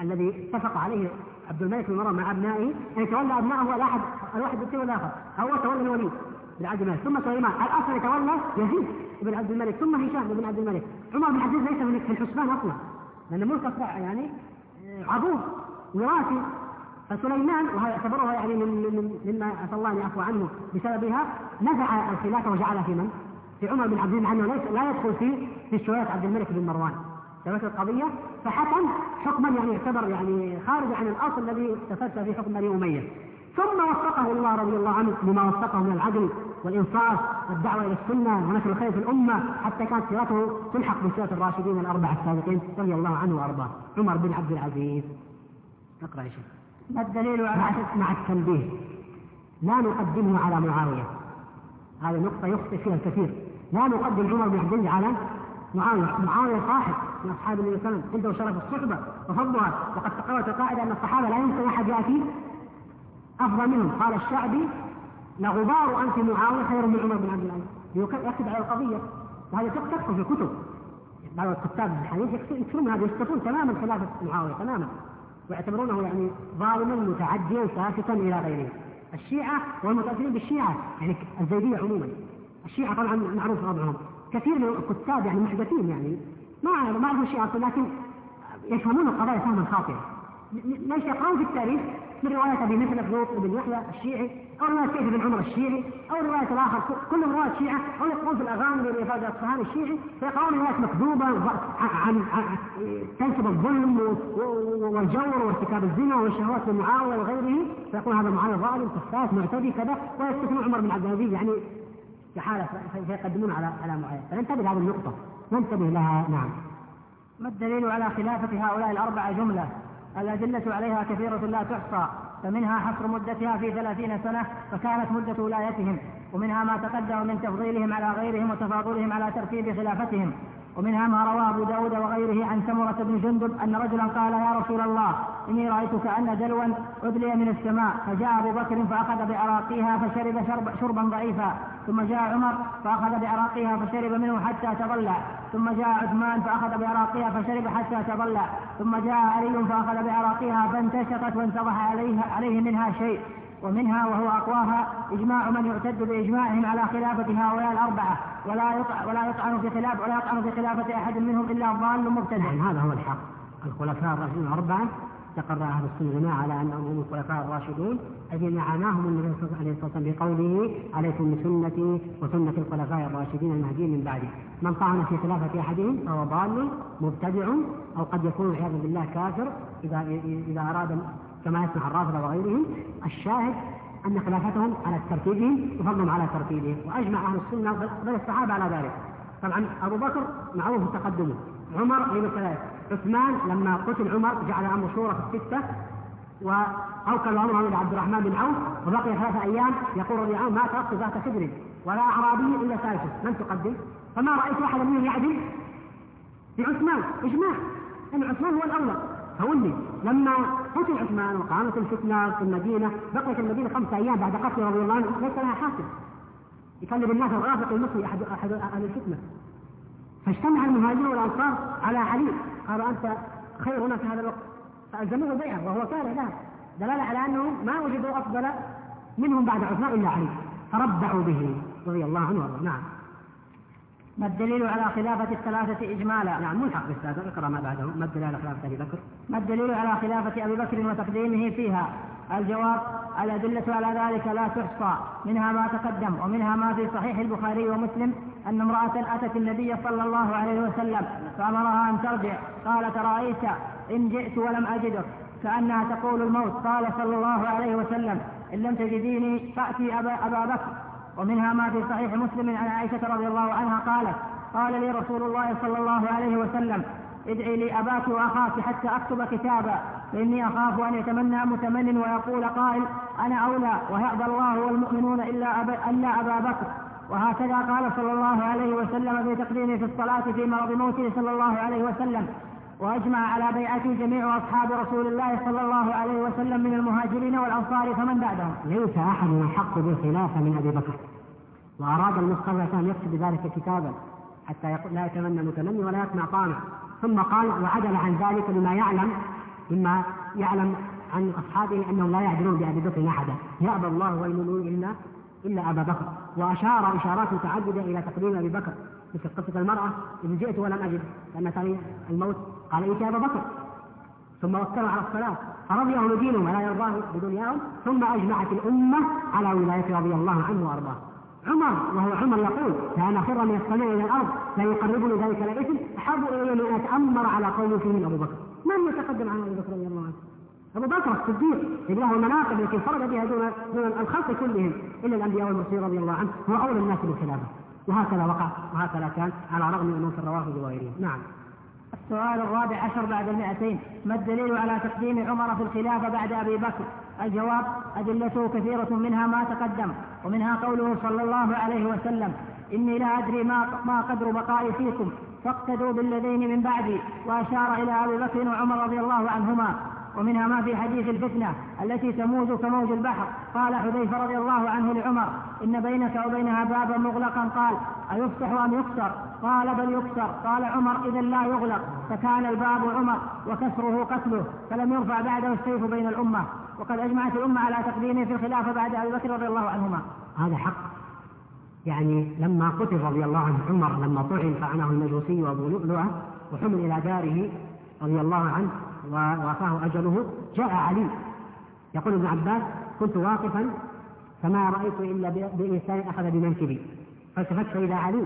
الذي اتفق عليه عبد الملك بن مروان مع أبنائه إن يتولى ابنائه الاحد الواحد بالتين والآخر. هو تولى الوليد. بن عبد الملك. ثم سليمان. الأصل يتولى يزيد بن عبد الملك. ثم هشام بن عبد الملك. عمر بن عبد ليس في الحسبان أصلا. لأن ملك يعني آه، عضوض وراثي. فسليمان وهذا اعتبرها يعني من من مما اسال الله ان يعفو عنه بسببها نزع الخلافه وجعلها في من؟ في عمر بن عبد العزيز مع انه لا يدخل في في شوية عبد الملك بن مروان. ثبت القضية. فحكم حكما يعني يعتبر يعني خارج عن الأصل الذي تفتى في حكم بني أمية. ثم وفقه الله رضي الله عنه لما وفقه من العدل. والإنصاف والدعوة إلى السنة ونشر الخير في الأمة حتى كانت سيرته تلحق بسيرة الراشدين الأربعة السابقين رضي الله عنه وأرضاه. عمر بن عبد العزيز. اقرأ يا شيخ. ما الدليل على مع التنبيه. لا نقدمه على معاوية. هذه نقطة يخطئ فيها الكثير. لا نقدم عمر بن عبد العزيز على معاوية. معاوية صاحب من أصحاب النبي صلى الله عليه وسلم. عنده شرف الصحبة وفضلها. وقد تقررت القاعدة أن الصحابة لا يمكن أحد يأتي أفضل منهم. قال الشعبي لغبار أنف معاوية خير من عمر بن عبد العزيز. يكتب على القضية. وهذا تكتب في الكتب. بعض الكتاب الحديث يكتبون هذا يسقطون تماما خلافة معاوية تماما. ويعتبرونه يعني ظالما متعديا ساكتا إلى غيره. الشيعة والمتأثرين بالشيعة يعني الزيدية عموما. الشيعة طبعا معروف وضعهم. كثير من الكتاب يعني محدثين يعني. ما ما يعرفون الشيعة لكن يفهمون القضايا فهما خاطئا. ليش يقرأون في التاريخ؟ من رواية أبي مثل لوط بن يحيى الشيعي. أو رواية كيف بن عمر الشيعي أو رواية الآخر كلهم رواية شيعة أو يقرؤون في الأغاني لإفادة الأصفهاني الشيعي فيقرؤون روايات مكذوبة عن, تنسب الظلم والجور وارتكاب الزنا والشهوات لمعاوية وغيره فيقول هذا معاوية ظالم كفاف معتدي كذا ويستثنون عمر بن عبد العزيز يعني استحالة فيقدمون على على معاوية. فننتبه لهذه النقطة. ننتبه لها نعم. ما الدليل على خلافة هؤلاء الأربعة جملة؟ الأدلة عليها كثيرة لا تحصى. فمنها حصر مدتها في ثلاثين سنة فكانت مدة ولايتهم ومنها ما تقدم من تفضيلهم على غيرهم وتفاضلهم على ترتيب خلافته ومنها ما روى أبو داود وغيره عن سمرة بن جندب أن رجلا قال يا رسول الله إني رأيت كأن دلوا أدلي من السماء. فجاء أبو بكر فأخذ بعراقيها فشرب شرب شربا ضعيفا. ثم جاء عمر فأخذ بعراقيها فشرب منه حتى تضلع. ثم جاء عثمان فأخذ بعراقيها فشرب حتى تضلع. ثم جاء علي فأخذ بعراقيها فانتشقت وانتضح عليه, عليه منها شيء. ومنها وهو أقواها إجماع من يعتد بإجماعهم على خلافة هؤلاء الأربعة ولا ولا يطعن في خلاف ولا يطعن في خلافة أحد منهم إلا ضال مبتدع. يعني هذا هو الحق الخلفاء الراشدون الأربعة استقر أهل السنة جماعة على أنهم هم الخلفاء الراشدون الذين عناهم النبي صلى الله عليه وسلم بقوله عليكم بسنتي وسنة الخلفاء الراشدين المهديين من بعدي من طعن في خلافة أحدهم فهو ضال مبتدع أو قد يكون والعياذ بالله كافر إذا إذا أراد كما يسمح الرافضة وغيرهم الشاهد أن خلافتهم على ترتيبهم وفضلهم على ترتيبهم وأجمع أهل السنة بل الصحابة على ذلك. طبعا أبو بكر معروف تقدمه عمر أيضا كذلك عثمان لما قتل عمر جعل أمر شورى في الستة وأوكل أمره إلى عبد الرحمن بن عوف وبقي ثلاثة أيام يقول رضي عنه ما تركت ذات خدر ولا أعرابي إلا ثالثه من تقدم. فما رأيت أحدا منهم يعدل؟ بعثمان إجماع. أن عثمان هو الأولى. فولي لما قتل عثمان وقامت الفتنة في المدينة بقيت المدينة خمسة أيام بعد قتله رضي الله عنه ليس لها حاكم. يكلم الناس الرافق المصري أحد أحد أهل الفتنة. فاجتمع المهاجرون والأنصار على علي. قالوا أنت خيرنا في هذا الوقت. فألزموه بيعه وهو كاره له دلالة على أنهم ما وجدوا أفضل منهم بعد عثمان إلا علي. فربعوا به رضي الله عنه نعم. ما الدليل على خلافة الثلاثة إجمالا؟ نعم ملحق بالسادة اقرأ ما بعده، ما الدليل على خلافة أبي بكر؟ ما الدليل على خلافة أبي بكر وتقديمه فيها؟ الجواب الأدلة على ذلك لا تحصى. منها ما تقدم ومنها ما في صحيح البخاري ومسلم أن امرأة أتت النبي صلى الله عليه وسلم فأمرها أن ترجع. قالت رأيت إن جئت ولم أجدك. كأنها تقول الموت. قال صلى الله عليه وسلم إن لم تجديني فأتي أبا, أبا بكر. ومنها ما في صحيح مسلم عن عائشة رضي الله عنها قالت قال لي رسول الله صلى الله عليه وسلم ادعي لي أباك وأخاك حتى أكتب كتابا فإني أخاف أن يتمنى متمن ويقول قائل أنا أولى ويأبى الله والمؤمنون إلا أبا, إلا أبا بكر. وهكذا قال صلى الله عليه وسلم في تقديمه في الصلاة في مرض موته صلى الله عليه وسلم. وأجمع على بيعته جميع أصحاب رسول الله صلى الله عليه وسلم من المهاجرين والأنصار فمن بعدهم. ليس أحد أحق بالخلافة من أبي بكر. وأراد المصطفى أن يكتب ذلك كتابا حتى لا يتمنى متمني ولا يسمع طامع ثم قال وعدل عن ذلك لما يعلم مما يعلم عن أصحابه أنهم لا يعدلون بأبي بكر احدا. يأبى الله والمؤمنون الا إلا أبا بكر. وأشار إشارات متعدده إلى تقديم أبي بكر. مثل قصة المرأة اذ جئت ولم لأن تري الموت قال ائت أبا بكر. ثم وكله على الصلاة. فرضيه دينهم ولا يرضاه بدنياهم. ثم أجمعت الأمة على ولايته رضي الله عنه وأرضاه. عمر وهو عمر يقول كان خر من السماء إلى الأرض لا يقربني ذلك الإثم أحب إلي من أن أتأمر على قوم فيهم أبو بكر. من يتقدم عن ابي بكر رضي الله عنه؟ أبو بكر الصديق الذي له المناقب التي انفرد بها دون دون الخلق كلهم إلا الأنبياء والمرسلين رضي الله عنه هو اولى الناس بالخلافة. وهكذا وقع وهكذا كان على رغم انه في الروافض وغيرهم. نعم. السؤال الرابع عشر بعد المئتين ما الدليل على تقديم عمر في الخلافة بعد أبي بكر؟ الجواب أدلته كثيرة منها ما تقدم ومنها قوله صلى الله عليه وسلم إني لا أدري ما, ما قدر بقائي فيكم فاقتدوا بالذين من بعدي وأشار إلى أبي بكر وعمر رضي الله عنهما. ومنها ما في حديث الفتنة التي تموج كموج البحر. قال حذيفة رضي الله عنه لعمر إن بينك وبينها بابا مغلقا. قال أيفتح أم يكسر؟ قال بل يكسر. قال عمر إذا لا يغلق. فكان الباب عمر وكسره قتله فلم يرفع بعده السيف بين الأمة. وقد أجمعت الأمة على تقديمه في الخلافة بعد أبي بكر رضي الله عنهما. هذا حق. يعني لما قتل رضي الله عنه عمر لما طعن فعنه المجوسي وأبو لؤلؤة وحمل إلى داره رضي الله عنه ووافاه أجله جاء علي. يقول ابن عباس كنت واقفا فما رأيت إلا بإنسان أخذ بمنكبي. فالتفت فإذا علي.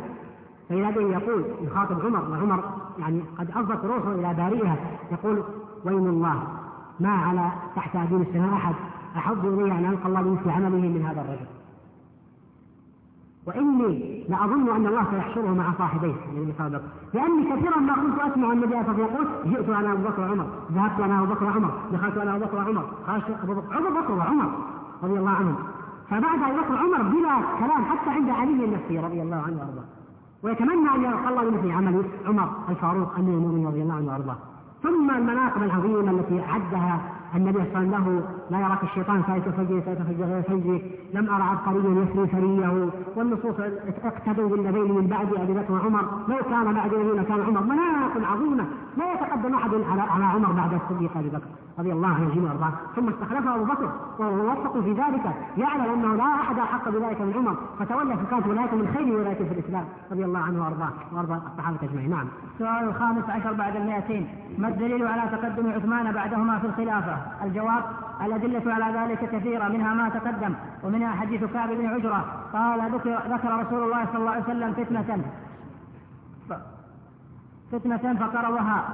فإذا به يقول يخاطب عمر وعمر يعني قد أفضت روحه إلى بارئها. يقول ويم الله ما على تحت أدين السماء أحد؟ أحب إلي أن ألقى الله بمثل عمله من هذا الرجل. وإني لاظن أن الله سيحشره مع صاحبيه يعني بكر لأني كثيرا ما كنت أسمع النبي صلى الله عليه وسلم جئت أنا أبو بكر وعمر ذهبت أنا أبو بكر وعمر دخلت أنا أبو بكر وعمر. خرجت أبو بكر أبو بكر وعمر. رضي الله عنهم فبعد ابي بكر وعمر بلا كلام حتى عند علي النفسي رضي الله عنه وأرضاه. ويتمنى أن يلقى الله بمثل عمل عمر الفاروق أمير المؤمنين رضي الله عنه وأرضاه. ثم المناقب العظيمة التي عدها النبي صلى الله عليه وسلم له لا يراك الشيطان فيتفجر فيتفجر غير فجرك لم أرى عبقريا يسري ثريه والنصوص اقتدوا بالنبيين من بعد أبي بكر وعمر لو كان بعد نبينا كان عمر. مناقب عظيمة لا يتقدم أحد على عمر بعد الصديق أبي بكر. رضي الله عنه وارضاه ثم استخلفه أبو بكر وهو موفق في ذلك يعلم أنه لا أحد أحق بذلك من عمر. فتولى فكانت ولايته من خير ولايته في الإسلام رضي الله عنه وأرضاه وأرضى الصحابة أجمعين. نعم. السؤال الخامس عشر بعد المئتين. ما الدليل على تقدم عثمان بعدهما في الخلافة؟ الجواب الأدلة على ذلك كثيرة منها ما تقدم ومنها حديث كعب بن عجرة. قال ذكر, ذكر رسول الله صلى الله عليه وسلم فتنة. فتنة فقربها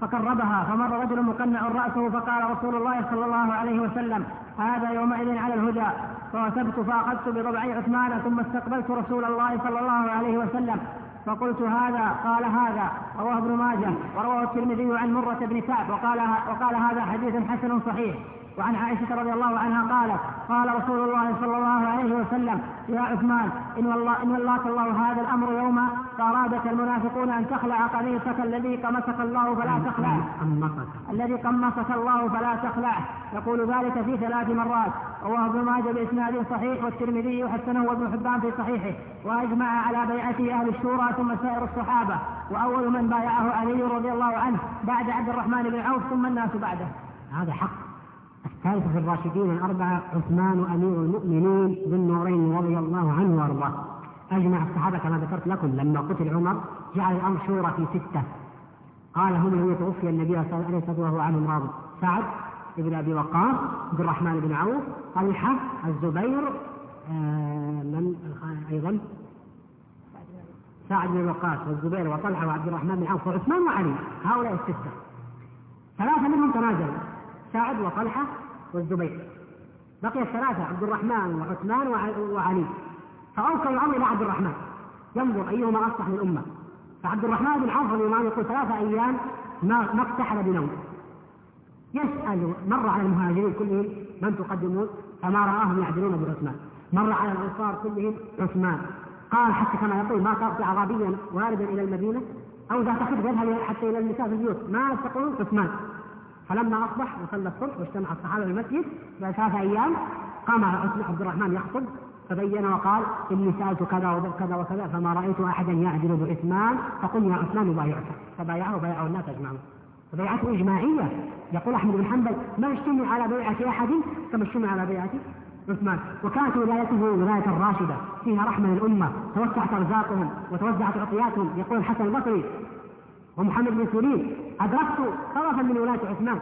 فقربها فمر رجل مقنع رأسه فقال رسول الله صلى الله عليه وسلم هذا يومئذ على الهدى. فوثبت فأخذت بضبعي عثمان ثم استقبلت رسول الله صلى الله عليه وسلم فقلت هذا قال هذا رواه ابن ماجه ورواه الترمذي عن مرة بن كعب وقال وقال هذا حديث حسن صحيح. وعن عائشة رضي الله عنها قالت قال رسول الله صلى الله عليه وسلم يا عثمان إن والله إن ولاك الله هذا الأمر يوما فأرادك المنافقون أن تخلع قميصك الذي قمسك الله فلا تخلع. الذي قمصك الله فلا تخلع. يقول ذلك في ثلاث مرات. رواه ابن ماجه بإسناد صحيح والترمذي وحسنه وابن حبان في صحيحه. وأجمع على بيعته أهل الشورى ثم سائر الصحابة. وأول من بايعه علي رضي الله عنه بعد عبد الرحمن بن عوف ثم الناس بعده. هذا حق. في الراشدين الأربعة عثمان أمير المؤمنين ذو النورين رضي الله عنه وأرضاه. أجمع الصحابة كما ذكرت لكم لما قتل عمر جعل الأمر شورى في ستة. قال هم الذين توفي النبي صلى الله عليه وسلم وهو عنهم راض سعد بن أبي وقاص عبد الرحمن بن عوف طلحة الزبير آه من؟ أيضا. سعد بن وقاص والزبير وطلحة وعبد الرحمن بن عوف وعثمان وعلي. هؤلاء الستة. ثلاثة منهم تنازلوا. سعد وطلحة والزبير. بقي الثلاثة عبد الرحمن وعثمان وعلي. فأوكل الأمر إلى عبد الرحمن. ينظر أيهما أصلح للأمة. فعبد الرحمن بن عوف رضي الله عنه يقول ثلاثة أيام ما ما اقتحل بنوم. يسأل مر على المهاجرين كلهم من تقدمون؟ فما رآهم يعدلون بعثمان مر على الأنصار كلهم عثمان. قال حتى كما يقول ما تأتي أعرابيا واردا إلى المدينة؟ أو ذات خطب يذهب حتى إلى النساء في البيوت ما تقولون؟ عثمان. فلما أصبح وصلى الصبح واجتمع الصحابة في المسجد بعد ثلاثة أيام قام عبد الرحمن يخطب فبين وقال إني سألت كذا وكذا وكذا فما رأيت أحدا يعدل بعثمان فقل يا عثمان بايعك. فبايعه وبايعه الناس أجمعون فبيعته إجماعية. يقول أحمد بن حنبل ما اجتمع على بيعة أحد كما اجتمع على بيعة عثمان. وكانت ولايته ولاية راشدة فيها رحمة للأمة توسعت أرزاقهم وتوزعت عطياتهم. يقول الحسن البصري ومحمد بن سيرين أدركت طرفا من ولاية عثمان.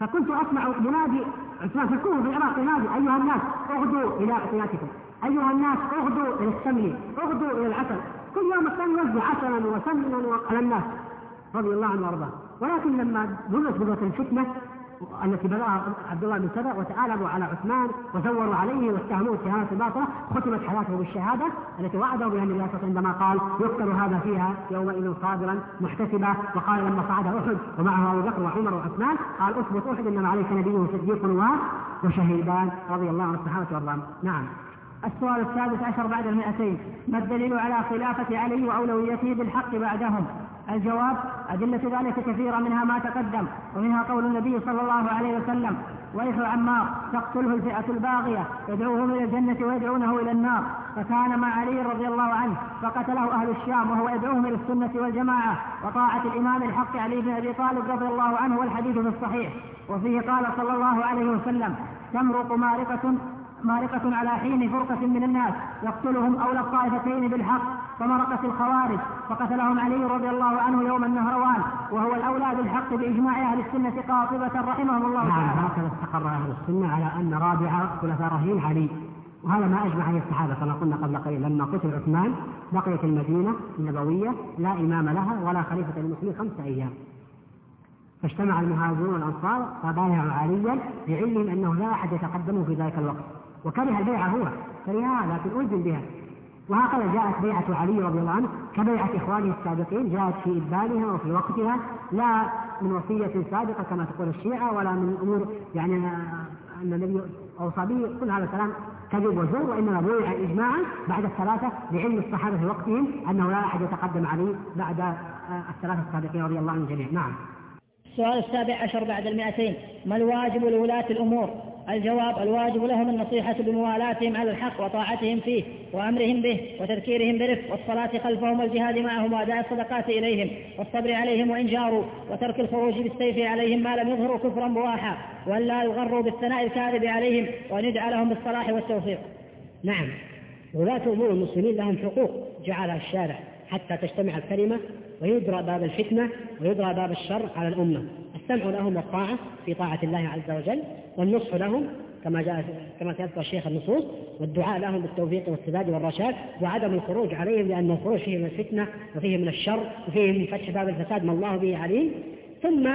فكنت أسمع منادي عثمان في الكوفة في العراق ينادي أيها الناس اغدوا إلى عطياتكم أيها الناس اغدوا إلى السمن اغدوا إلى العسل. كل يوم الثاني يوزع عسلا وسمنا على الناس. رضي الله عنه وأرضاه. ولكن لما بلغت بلغة الفتنة التي بدأها عبد الله بن سبع وتآلبوا على عثمان وزوروا عليه واتهموه اتهامات باطلة ختمت حياته بالشهادة التي وعده بها النبي صلى عندما قال يقتل هذا فيها يومئذ صابرا محتسبا وقال لما صعد أحد ومعه أبو بكر وعمر وعثمان قال أثبت أحد إنما عليك نبي وصديق وشهيدان رضي الله عن الصحابة وارضاهم نعم. السؤال السادس عشر بعد المئتين ما الدليل على خلافة علي وأولويته بالحق بعدهم؟ الجواب أدلة ذلك كثيرة منها ما تقدم ومنها قول النبي صلى الله عليه وسلم ويح عمار تقتله الفئة الباغية يدعوهم إلى الجنة ويدعونه إلى النار فكان مع علي رضي الله عنه فقتله أهل الشام وهو يدعوهم إلى السنة والجماعة وطاعة الإمام الحق علي بن أبي طالب رضي الله عنه والحديث في الصحيح وفيه قال صلى الله عليه وسلم تمرق مارقة مارقة على حين فرقة من الناس يقتلهم أولى الطائفتين بالحق فمرقت الخوارج فقتلهم علي رضي الله عنه يوم النهروان وهو الأولى بالحق بإجماع أهل السنة قاطبة رحمهم الله نعم هكذا استقر أهل السنة على أن رابع خلفاء رهين علي. وهذا ما أجمع عليه الصحابة كما قلنا قبل قليل لما قتل عثمان بقيت المدينة النبوية لا إمام لها ولا خليفة للمسلمين خمسة أيام. فاجتمع المهاجرون والأنصار فبايعوا عليا لعلم أنه لا أحد يتقدمه في ذلك الوقت. وكره البيعة هو كرهها لكن ألزم بها. وهكذا جاءت بيعة علي رضي الله عنه كبيعة إخوانه السابقين جاءت في إبانها وفي وقتها لا من وصية سابقة كما تقول الشيعة ولا من أمور يعني أن النبي أوصى به. كل هذا الكلام كذب وزور وإنما بيع إجماعا بعد الثلاثة لعلم الصحابة في وقتهم أنه لا أحد يتقدم عليه بعد الثلاثة السابقين رضي الله عنهم جميعا. نعم. السؤال السابع عشر بعد المئتين ما الواجب لولاة الأمور؟ الجواب الواجب لهم النصيحة بموالاتهم على الحق وطاعتهم فيه وأمرهم به وتذكيرهم برفق والصلاة خلفهم والجهاد معهم وأداء الصدقات إليهم والصبر عليهم وإن جاروا وترك الخروج بالسيف عليهم ما لم يظهروا كفرا بواحا وأن لا يغروا بالثناء الكاذب عليهم وأن يدعى لهم بالصلاح والتوفيق. نعم ولاة أمور المسلمين لهم حقوق جعلها الشارع حتى تجتمع الكلمة ويدرى باب الفتنة ويدرى باب الشر على الأمة. السمع لهم والطاعة في طاعة الله عز وجل والنصح لهم كما جاء كما سيذكر الشيخ النصوص والدعاء لهم بالتوفيق والسداد والرشاد وعدم الخروج عليهم لأن الخروج فيه من الفتنة وفيه من الشر وفيه من فتح باب الفساد ما الله به عليم. ثم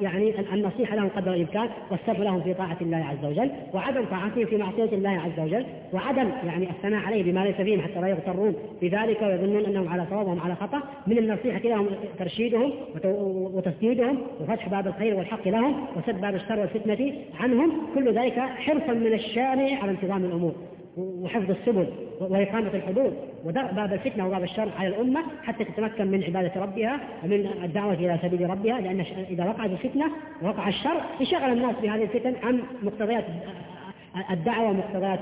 يعني النصيحة لهم قدر الإمكان والسفر لهم في طاعة الله عز وجل وعدم طاعتهم في معصية الله عز وجل وعدم يعني الثناء عليه بما ليس فيهم حتى لا يغترون بذلك ويظنون أنهم على صواب وهم على خطأ من النصيحة لهم ترشيدهم وتسديدهم وفتح باب الخير والحق لهم وسد باب الشر والفتنة عنهم. كل ذلك حرصا من الشارع على انتظام الأمور. وحفظ السبل وإقامة الحدود ودرء باب الفتنة وباب الشر على الأمة حتى تتمكن من عبادة ربها ومن الدعوة إلى سبيل ربها لأن إذا وقعت الفتنة ووقع الشر انشغل الناس بهذه الفتن عن مقتضيات الدعوة ومقتضيات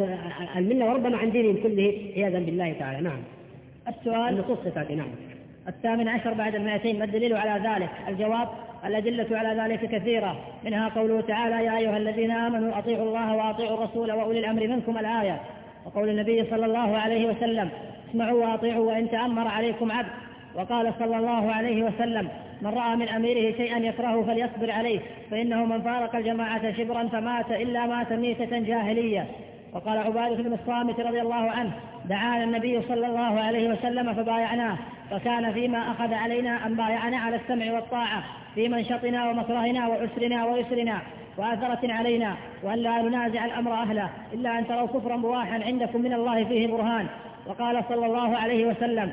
الملة وربما عن دينهم كله عياذا بالله تعالى. نعم. السؤال؟ النصوص صفاتي نعم. الثامن عشر بعد المائتين ما الدليل على ذلك؟ الجواب الأدلة على ذلك كثيرة. منها قوله تعالى يا أيها الذين آمنوا أطيعوا الله وأطيعوا الرسول وأولي الأمر منكم الآية. وقول النبي صلى الله عليه وسلم اسمعوا وأطيعوا وإن تأمر عليكم عبد. وقال صلى الله عليه وسلم من رأى من أميره شيئا يكرهه فليصبر عليه فإنه من فارق الجماعة شبرا فمات إلا مات ميتة جاهلية. وقال عبادة بن الصامت رضي الله عنه دعانا النبي صلى الله عليه وسلم فبايعناه فكان فيما أخذ علينا أن بايعنا على السمع والطاعة في منشطنا ومكرهنا وعسرنا ويسرنا. وآثرة علينا وأن لا ننازع الأمر أهله إلا أن تروا كفرا بواحا عندكم من الله فيه برهان. وقال صلى الله عليه وسلم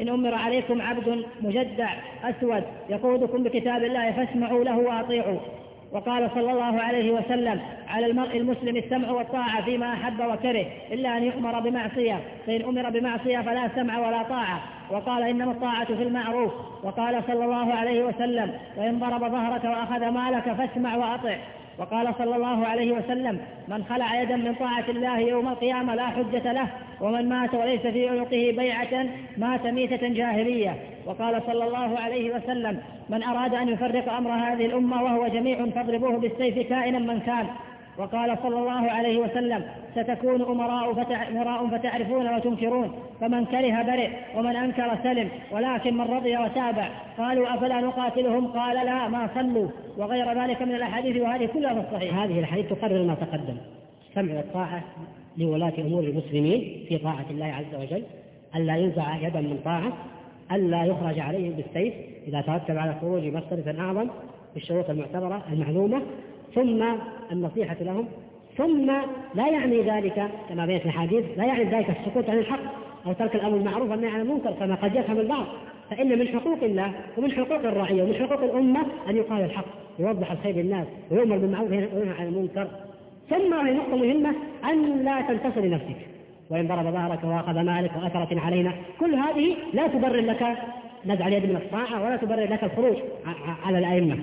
إن أمر عليكم عبد مجدع أسود يقودكم بكتاب الله فاسمعوا له وأطيعوا. وقال صلى الله عليه وسلم على المرء المسلم السمع والطاعة فيما أحب وكره إلا أن يؤمر بمعصية. فإن أمر بمعصية فلا سمع ولا طاعة. وقال إنما الطاعة في المعروف. وقال صلى الله عليه وسلم وإن ضرب ظهرك وأخذ مالك فاسمع وأطع. وقال صلى الله عليه وسلم من خلع يدا من طاعة الله يوم القيامة لا حجة له ومن مات وليس في عنقه بيعة مات ميتة جاهلية. وقال صلى الله عليه وسلم من أراد أن يفرق أمر هذه الأمة وهو جميع فاضربوه بالسيف كائنا من كان وقال صلى الله عليه وسلم ستكون أمراء, فتع... فتعرفون وتنكرون فمن كره برئ ومن أنكر سلم ولكن من رضي وتابع قالوا أفلا نقاتلهم؟ قال لا ما صلوا. وغير ذلك من الأحاديث وهذه كلها في الصحيح. هذه الحديث تقرر ما تقدم. السمع والطاعة لولاة أمور المسلمين في طاعة الله عز وجل ألا ينزع يدا من طاعة ألا يخرج عليهم بالسيف إذا ترتب على خروج مصدر أعظم بالشروط المعتبرة المعلومة. ثم النصيحة لهم. ثم لا يعني ذلك كما بين الحديث لا يعني ذلك السكوت عن الحق أو ترك الأمر المعروف والنهي عن المنكر كما قد يفهم البعض. فإن من حقوق الله ومن حقوق الرعية ومن حقوق الأمة أن يقال الحق يوضح الخير للناس ويؤمر بالمعروف وينهى عن المنكر. ثم هي نقطة مهمة أن لا تنتصر لنفسك. وإن ضرب ظهرك وأخذ مالك وأثرة علينا كل هذه لا تبرر لك نزع اليد من الطاعة ولا تبرر لك الخروج على الأئمة.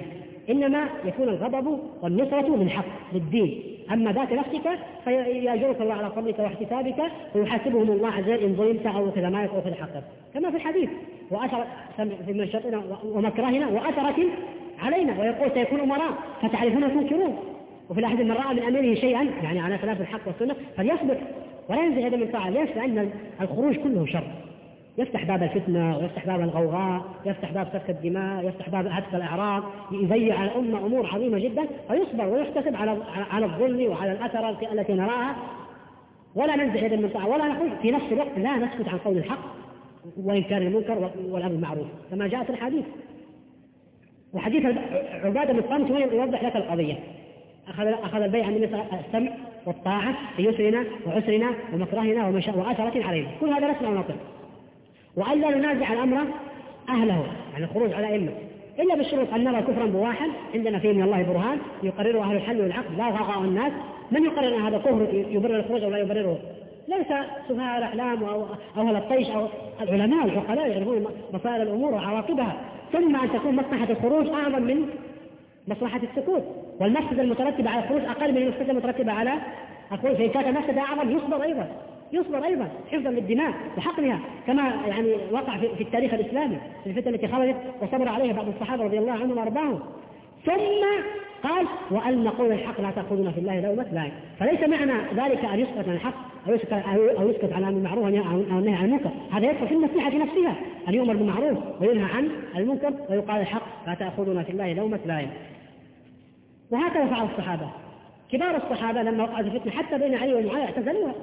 إنما يكون الغضب والنصرة للحق للدين. أما ذات نفسك فيأجرك الله على فضلك واحتسابك ويحاسبهم الله عز وجل إن ظلمت أو أخذ مالك أو أخذ حقك كما في الحديث وأثر في منشطنا ومكرهنا وأثرة علينا ويقول سيكون أمراء فتعرفون وتنكرون وفي الأحاديث من رأى من أميره شيئا يعني على خلاف الحق والسنة فليصبر ولا ينزل هذا من طاعة ليش؟ لأن الخروج كله شر. يفتح باب الفتنة ويفتح باب الغوغاء يفتح باب سفك الدماء يفتح باب هتك الأعراض يضيع على الأمة أمور عظيمة جدا فيصبر ويحتسب على على الظلم وعلى الأثر التي نراها. ولا ننزع يد المنطقة ولا نقول في نفس الوقت لا نسكت عن قول الحق وإنكار المنكر والأمر بالمعروف. كما جاء في الحديث. وحديث عبادة بن الصامت يوضح لك القضية. أخذ أخذ البيع من السمع والطاعة في يسرنا وعسرنا ومكرهنا وأثرة علينا. كل هذا نسمع ونطق وألا ننازع الأمر أهله يعني الخروج على أئمة. إلا بالشروط أن نرى كفرا بواحا عندنا فيه من الله برهان يقرره أهل الحل والعقد لا غاغاء الناس. من يقرر أن هذا كفر يبرر الخروج أو لا يبرره؟ ليس سفهاء الأحلام أو أهل الطيش أو العلماء العقلاء يعرفون مصائر الأمور وعواقبها. ثم أن تكون مصلحة الخروج أعظم من مصلحة السكوت. والمفسدة المترتبة على الخروج أقل من المفسدة المترتبة على الخروج. فإن كانت المفسدة أعظم يصبر أيضا. يصبر أيضا حفظا للدماء وحقنها كما يعني وقع في التاريخ الإسلامي في الفتن التي خرجت وصبر عليها بعض الصحابة رضي الله عنهم وأرضاهم. ثم قال وأن نقول الحق لا تأخذنا في الله لومة؟ لائم فليس معنى ذلك أن يسكت عن الحق أو يسكت أو يسكت عن المعروف أو النهي عن المنكر. هذا يدخل في النصيحة نفسها. أن يؤمر بالمعروف وينهى عن المنكر ويقال الحق لا تأخذنا في الله لومة؟ لائم وهكذا فعل الصحابة. كبار الصحابة لما وقعت الفتنة حتى بين علي ومعاوية اعتزلوها.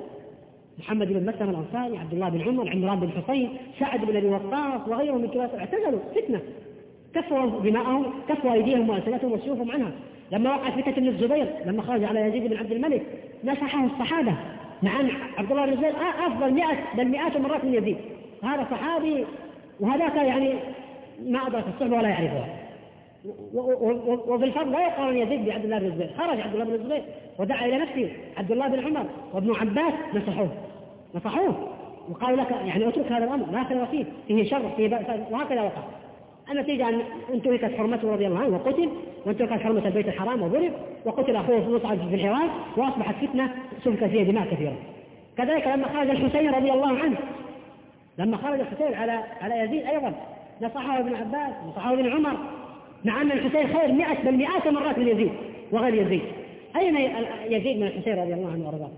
محمد بن مسلم الأنصاري عبد الله بن عمر عمران بن حسين سعد بن أبي وقاص وغيرهم من كبار اعتزلوا فتنة. كفوا دماءهم كفوا أيديهم وألسنتهم وسيوفهم عنها. لما وقعت فتنة ابن الزبير لما خرج على يزيد بن عبد الملك نصحه الصحابة. مع أن عبد الله بن الزبير أفضل مئة بل مئات المرات من يزيد. هذا صحابي وهذاك يعني ما أدرك الصحبة ولا يعرفها. وفي الفضل لا يقارن يزيد بعبد الله بن الزبير. خرج عبد الله بن الزبير ودعا إلى نفسه. عبد الله بن عمر وابن عباس نصحوه. نصحوه وقالوا لك يعني اترك هذا الأمر لا خير فيه فيه شر فيه بأس وهكذا وقع. النتيجة أن انتهكت حرمته رضي الله عنه وقتل وانتهكت حرمة البيت الحرام وضرب وقتل أخوه مصعب في الحراس وأصبحت فتنة سفك فيها دماء كثيرة. كذلك لما خرج الحسين رضي الله عنه لما خرج الحسين على على يزيد أيضا نصحه ابن عباس نصحه ابن عمر مع أن الحسين خير مئة بل مئات المرات من يزيد وغير يزيد. أين يزيد من الحسين رضي الله عنه وأرضاه؟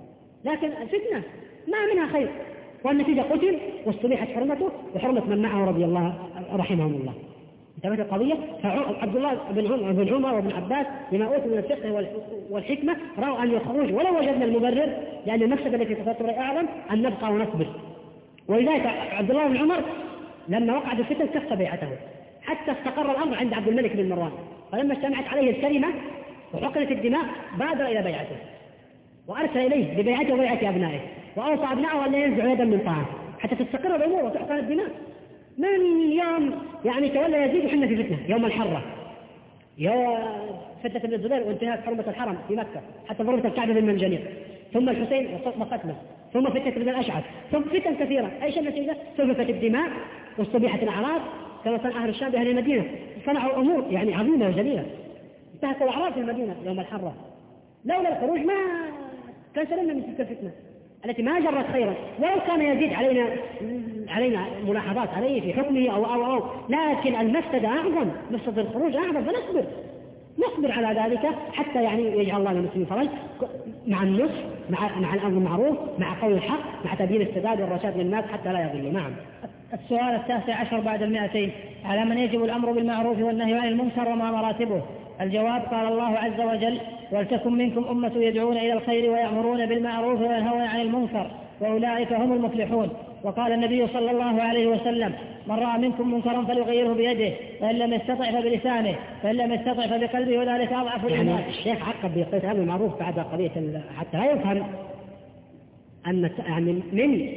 لكن الفتنة ما منها خير. والنتيجة قتل واستبيحت حرمته وحرمة من معه رضي الله رحمهم الله. انتبهت القضية؟ فعبد الله بن عمر بن عمر وابن عباس بما أوتوا من الفقه والحكمة رأوا أن يخرج ولو وجدنا المبرر لأن المفسدة التي تفطر أعظم أن نبقى ونصبر. ولذلك عبد الله بن عمر لما وقعت الفتن كف بيعته. حتى استقر الأمر عند عبد الملك بن مروان. فلما اجتمعت عليه الكلمة وحقنت الدماء بادر إلى بيعته. وأرسل إليه ببيعته وبيعة أبنائه. وأوصى أبنائه أن لا ينزعوا يدا من طعام حتى تستقر الأمور وتحقن الدماء من يوم يعني تولى يزيد وحنا في فتنة. يوم الحرة. يوم فتنة ابن الزبير وانتهاك حرمة الحرم في مكة. حتى ضربة الكعبة بالمنجنيق ثم الحسين وقتله ثم فتنة ابن الأشعث. ثم فتن كثيرة. أيش النتيجة؟ سفكت الدماء واستبيحت الأعراض. كما صنع أهل الشام بأهل المدينة. صنعوا أمور يعني عظيمة وجميلة. انتهت الأعراض في المدينة يوم الحرة. لولا الخروج ما كان سلمنا من تلك الفتنة. التي ما جرت خيرا. ولو كان يزيد علينا علينا ملاحظات عليه في حكمه أو أو أو. لكن المفسدة أعظم مفسدة الخروج أعظم. فنصبر. نصبر على ذلك حتى يعني يجعل الله للمسلمين فرج مع النصح مع مع الأمر بالمعروف مع قول الحق مع تبيين السداد والرشاد للناس حتى لا يضلوا نعم. السؤال التاسع عشر بعد المائتين على من يجب الأمر بالمعروف والنهي عن المنكر وما مراتبه؟ الجواب قال الله عز وجل ولتكن منكم أمة يدعون إلى الخير ويأمرون بالمعروف وينهون عن المنكر وأولئك هم المفلحون وقال النبي صلى الله عليه وسلم من رأى منكم منكرا فليغيره بيده فإن لم يستطع فبلسانه فإن لم يستطع فبقلبه وذلك أضعف الإيمان يعني الشيخ عقب بقية هذا المعروف بعد قضية حتى لا يفهم أن يعني من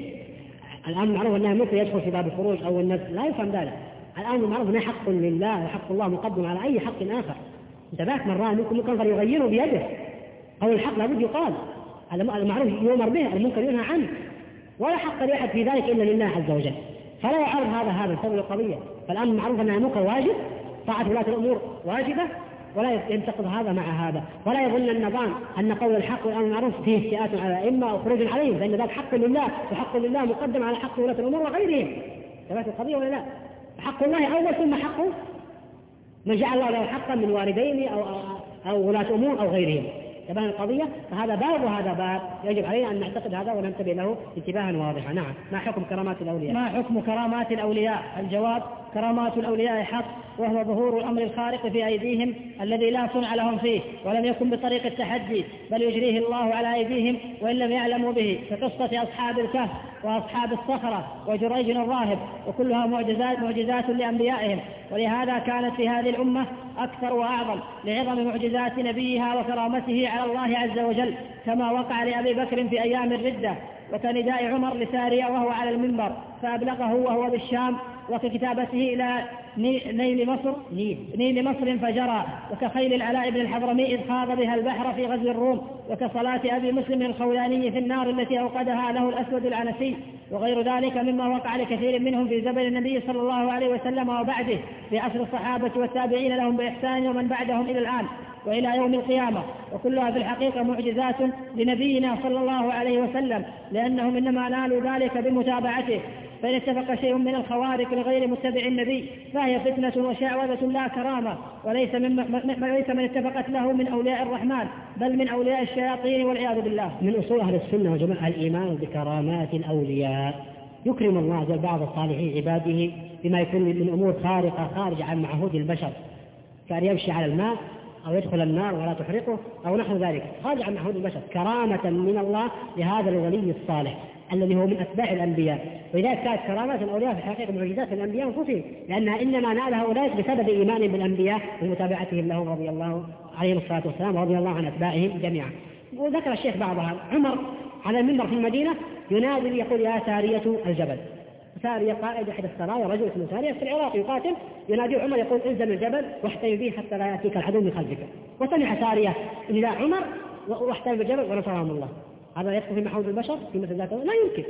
الأمر المعروف أنها ممكن يدخل في باب الخروج أو النفس لا يفهم ذلك. الأمر المعروف أنه حق لله وحق الله مقدم على أي حق آخر. انتبهت من رأى منكم منكرا فليغيره بيده. أو الحق لابد يقال. المعروف يؤمر به المنكر ينهى عنه. ولا حق لأحد في ذلك إلا لله عز وجل. فلا يعرض هذا هذا سبب القضية. فالأمر معروف أنها منكر واجب طاعة ولاة الأمور واجبة ولا ينتقض هذا مع هذا. ولا يظن النظام أن قول الحق والأمر المعروف فيه استئات على الأئمة أو خروج عليهم فإن ذلك حق لله وحق لله مقدم على حق ولاة الأمور وغيرهم. ثبات القضية ولا لا؟ حق الله أول ثم حق من جعل له حقا من والدين أو أو ولاة أمور أو غيرهم. تبان القضية؟ فهذا باب وهذا باب. يجب علينا أن نعتقد هذا وننتبه له انتباها واضحا نعم. ما حكم كرامات الأولياء؟ ما حكم كرامات الأولياء؟ الجواب كرامات الأولياء حق وهو ظهور الأمر الخارق في أيديهم الذي لا صنع لهم فيه ولم يكن بطريق التحدي بل يجريه الله على أيديهم وإن لم يعلموا به كقصة أصحاب الكهف وأصحاب الصخرة وجريج الراهب وكلها معجزات معجزات لأنبيائهم. ولهذا كانت في هذه الأمة أكثر وأعظم لعظم معجزات نبيها وكرامته على الله عز وجل كما وقع لأبي بكر في أيام الردة وكنداء عمر لسارية وهو على المنبر فأبلغه وهو بالشام وككتابته إلى نيل مصر نيل. مصر فجرى وكخيل العلاء بن الحضرمي إذ خاض بها البحر في غزو الروم وكصلاة أبي مسلم الخولاني في النار التي أوقدها له الأسود العنسي وغير ذلك مما وقع لكثير منهم في زمن النبي صلى الله عليه وسلم وبعده في عصر الصحابة والتابعين لهم بإحسان ومن بعدهم إلى الآن وإلى يوم القيامة. وكلها في الحقيقة معجزات لنبينا صلى الله عليه وسلم لأنهم إنما نالوا ذلك بمتابعته. فإن اتفق شيء من الخوارق لغير متبع النبي فهي فتنة وشعوذة لا كرامة وليس من وليس من اتفقت له من أولياء الرحمن بل من أولياء الشياطين والعياذ بالله. من أصول أهل السنة والجماعة الإيمان بكرامات الأولياء. يكرم الله عز وجل بعض الصالحين عباده بما يكون من أمور خارقة خارجة عن معهود البشر. كأن يمشي على الماء أو يدخل النار ولا تحرقه أو نحو ذلك خارج عن معهود البشر. كرامة من الله لهذا الولي الصالح. الذي هو من أتباع الأنبياء. ولذلك كانت كرامات الأولياء في الحقيقة معجزات الأنبياء أنفسهم لأنها إنما نالها أولئك بسبب إيمانهم بالأنبياء ومتابعتهم لهم رضي الله عليهم الصلاة والسلام ورضي الله عن أتباعهم جميعا. وذكر الشيخ بعضها. عمر على المنبر في المدينة ينادي يقول يا سارية الجبل. سارية قائد أحد السرايا رجل اسمه سارية في العراق يقاتل. ينادي عمر يقول إلزم الجبل واحتمي به حتى لا يأتيك العدو من خلفك. وسمع سارية نداء عمر واحتمي بالجبل ونصرهم الله. هذا يدخل في محوض البشر في مثل ذات لا يمكن.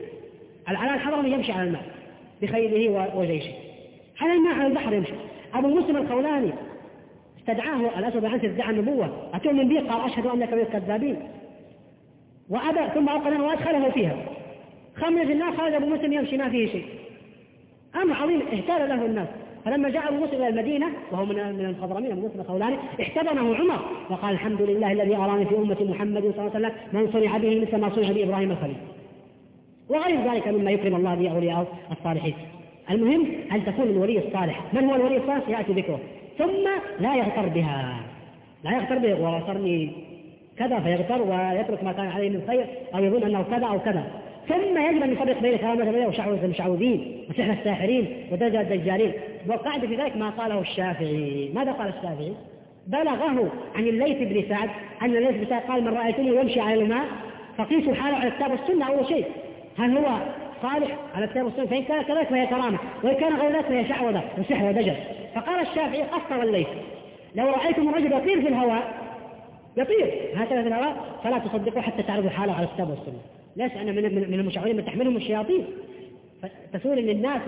العلاء الحضرمي يمشي على الماء بخيله وجيشه. على الماء على البحر يمشي. أبو مسلم الخولاني استدعاه الأسود عنه ادعى النبوة. أتؤمن بي؟ قال أشهد أنك من الكذابين. وأبى ثم أقنعه وأدخله فيها. خمر في النار خرج أبو مسلم يمشي ما فيه شيء. أمر عظيم اهتال له الناس. فلما جاء ابو مسلم إلى المدينة وهو من من الخضرمين ابو مسلم الخولاني احتضنه عمر وقال الحمد لله الذي أراني في أمة محمد صلى الله عليه وسلم من صنع به مثل ما صنع بإبراهيم الخليل. وغير ذلك مما يكرم الله به أولياء الصالحين. المهم ان تكون الولي الصالح، من هو الولي الصالح؟ يأتي ذكره ثم لا يغتر بها. لا يغتر بها وصرني كذا فيغتر ويترك ما كان عليه من خير أو يظن أنه كذا أو كذا ثم يجب أن نفرق بين كرامة الأولياء وشعوذة المشعوذين وسحر الساحرين ودجال الدجالين. والقاعدة في ذلك ما قاله الشافعي. ماذا قال الشافعي؟ بلغه عن الليث بن سعد أن الليث بن سعد قال من رأيتني يمشي على الماء فقيسوا حاله على الكتاب والسنة أول شيء. هل هو صالح على الكتاب والسنة فإن كان كذلك فهي كرامة. وإن كان غير ذلك فهي شعوذة وسحر ودجل. فقال الشافعي قصر الليث. لو رأيتم الرجل يطير في الهواء يطير. هكذا في الهواء فلا تصدقوا حتى تعرضوا حاله على الكتاب والسنة ليس أنا من من المشعوذين من تحملهم الشياطين. تسول للناس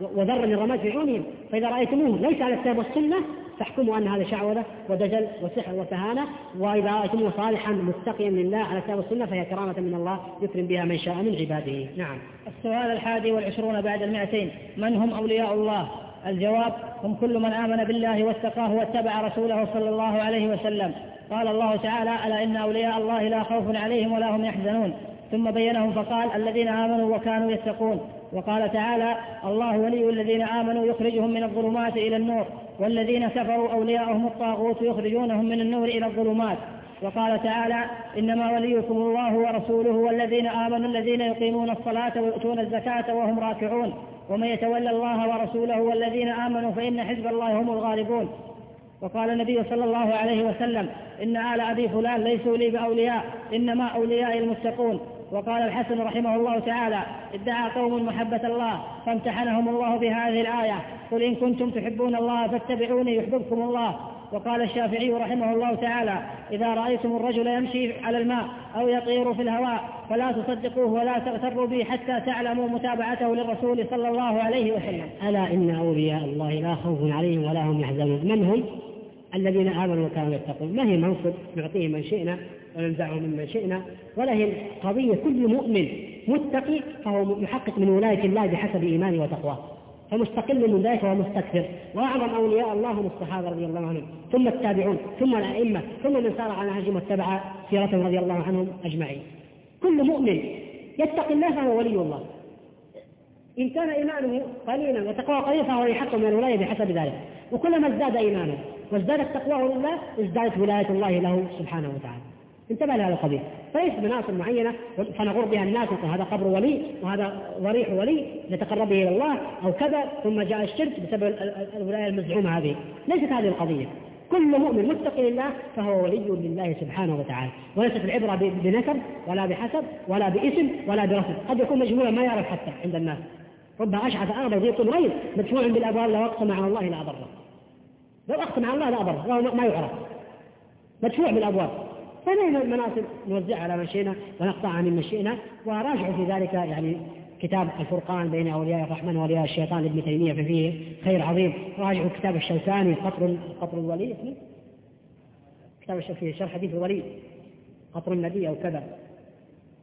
وذر الرماد في عيونهم فإذا رأيتموه ليس على الكتاب والسنة فاحكموا أن هذا شعوذة ودجل وسحر وكهانة وإذا رأيتموه صالحا متقيا لله على الكتاب والسنة فهي كرامة من الله يكرم بها من شاء من عباده. نعم. السؤال الحادي والعشرون بعد المئتين. من هم أولياء الله؟ الجواب هم كل من آمن بالله واتقاه واتبع رسوله صلى الله عليه وسلم. قال الله تعالى ألا إن أولياء الله لا خوف عليهم ولا هم يحزنون. ثم بينهم فقال الذين آمنوا وكانوا يتقون. وقال تعالى الله ولي الذين آمنوا يخرجهم من الظلمات إلى النور والذين كفروا أولياءهم الطاغوت يخرجونهم من النور إلى الظلمات. وقال تعالى إنما وليكم الله ورسوله والذين آمنوا الذين يقيمون الصلاة ويؤتون الزكاة وهم راكعون. ومن يتولى الله ورسوله والذين آمنوا فإن حزب الله هم الغالبون. وقال النبي صلى الله عليه وسلم إن آل أبي فلان ليسوا لي بأولياء إنما أولياء المتقون. وقال الحسن رحمه الله تعالى ادعى قوم محبة الله فامتحنهم الله بهذه الآية. قل إن كنتم تحبون الله فاتبعوني يحببكم الله. وقال الشافعي رحمه الله تعالى إذا رأيتم الرجل يمشي على الماء أو يطير في الهواء فلا تصدقوه ولا تغتروا به حتى تعلموا متابعته للرسول صلى الله عليه وسلم. ألا إن أولياء الله لا خوف عليهم ولا هم يحزنون. من هم؟ الذين آمنوا وكانوا يتقون. ما هي منصب؟ نعطيه من شئنا. وننزعه ممن شئنا هي قضية كل مؤمن متقي فهو محقق من ولاية الله بحسب إيمانه وتقواه. فمستقل من ذلك وهو مستكثر وأعظم أولياء الله هم الصحابه رضي الله عنهم ثم التابعون ثم الأئمة ثم من سار على نهجهم واتبع سيرتهم رضي الله عنهم أجمعين. كل مؤمن يتقي الله فهو ولي الله. إن كان إيمانه قليلا وتقوى قليلا فهو يحق من الولاية بحسب ذلك. وكلما ازداد إيمانه وازدادت تقواه لله ازدادت ولاية الله له سبحانه وتعالى. انتبه لهذا القضية فليس بناصب معينة فنغر بها الناس هذا قبر ولي وهذا ضريح ولي نتقرب به إلى الله أو كذا ثم جاء الشرك بسبب الولاية المزعومة هذه. ليست هذه القضية. كل مؤمن متقي لله فهو ولي لله سبحانه وتعالى. وليست العبرة بنسب ولا بحسب ولا باسم ولا برسم قد يكون مجموعا ما يعرف حتى عند الناس. رب أشعث أغبر ذي طمرين مدفوع بالأبواب لو أقسم على الله لا أضره. لو أقسم على الله لا أضره. ما يعرف. مدفوع بالأبواب. فنحن المناصب نوزعها على من شئنا ونقطعها من شئنا وراجعوا في ذلك يعني كتاب الفرقان بين أولياء الرحمن وأولياء الشيطان لابن تيمية ففيه خير عظيم. راجعوا كتاب الشوكاني قطر قطر الولي كتاب في شرح حديث الولي. قطر النبي أو كذا.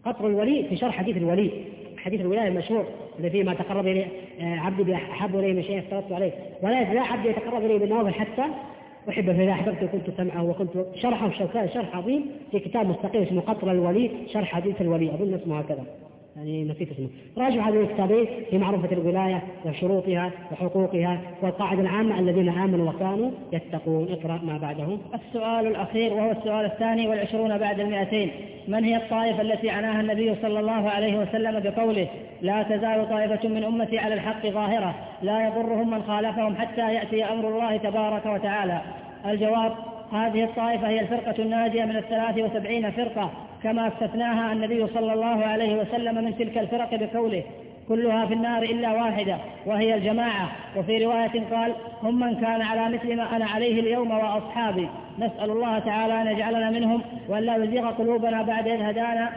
قطر الولي في شرح حديث الولي. حديث الولايه المشهور الذي فيه ما تقرب الي آه، عبدي احب الي من شيء أفترضت عليه. ولا يزال عبدي يتقرب الي بالنوافل حتى أحب فإذا أحببت كنت سمعه وكنت شرحه الشوكاني شرح عظيم في كتاب مستقيم اسمه قطر الولي شرح حديث الولي أظن اسمه هكذا. يعني نسيت اسمه. راجعوا هذه الكتابين في معرفة الولاية وشروطها وحقوقها والقاعدة العامة الذين آمنوا وكانوا يتقون. اقرأ ما بعده السؤال الأخير وهو السؤال الثاني والعشرون بعد المئتين. من هي الطائفة التي عناها النبي صلى الله عليه وسلم بقوله لا تزال طائفة من أمتي على الحق ظاهرة لا يضرهم من خالفهم حتى يأتي أمر الله تبارك وتعالى؟ الجواب هذه الطائفة هي الفرقة الناجية من الثلاث وسبعين فرقة. كما استثناها النبي صلى الله عليه وسلم من تلك الفرق بقوله كلها في النار إلا واحدة وهي الجماعة. وفي رواية قال هم من كان على مثل ما أنا عليه اليوم وأصحابي. نسأل الله تعالى أن يجعلنا منهم وأن لا يزيغ قلوبنا بعد إذ هدانا.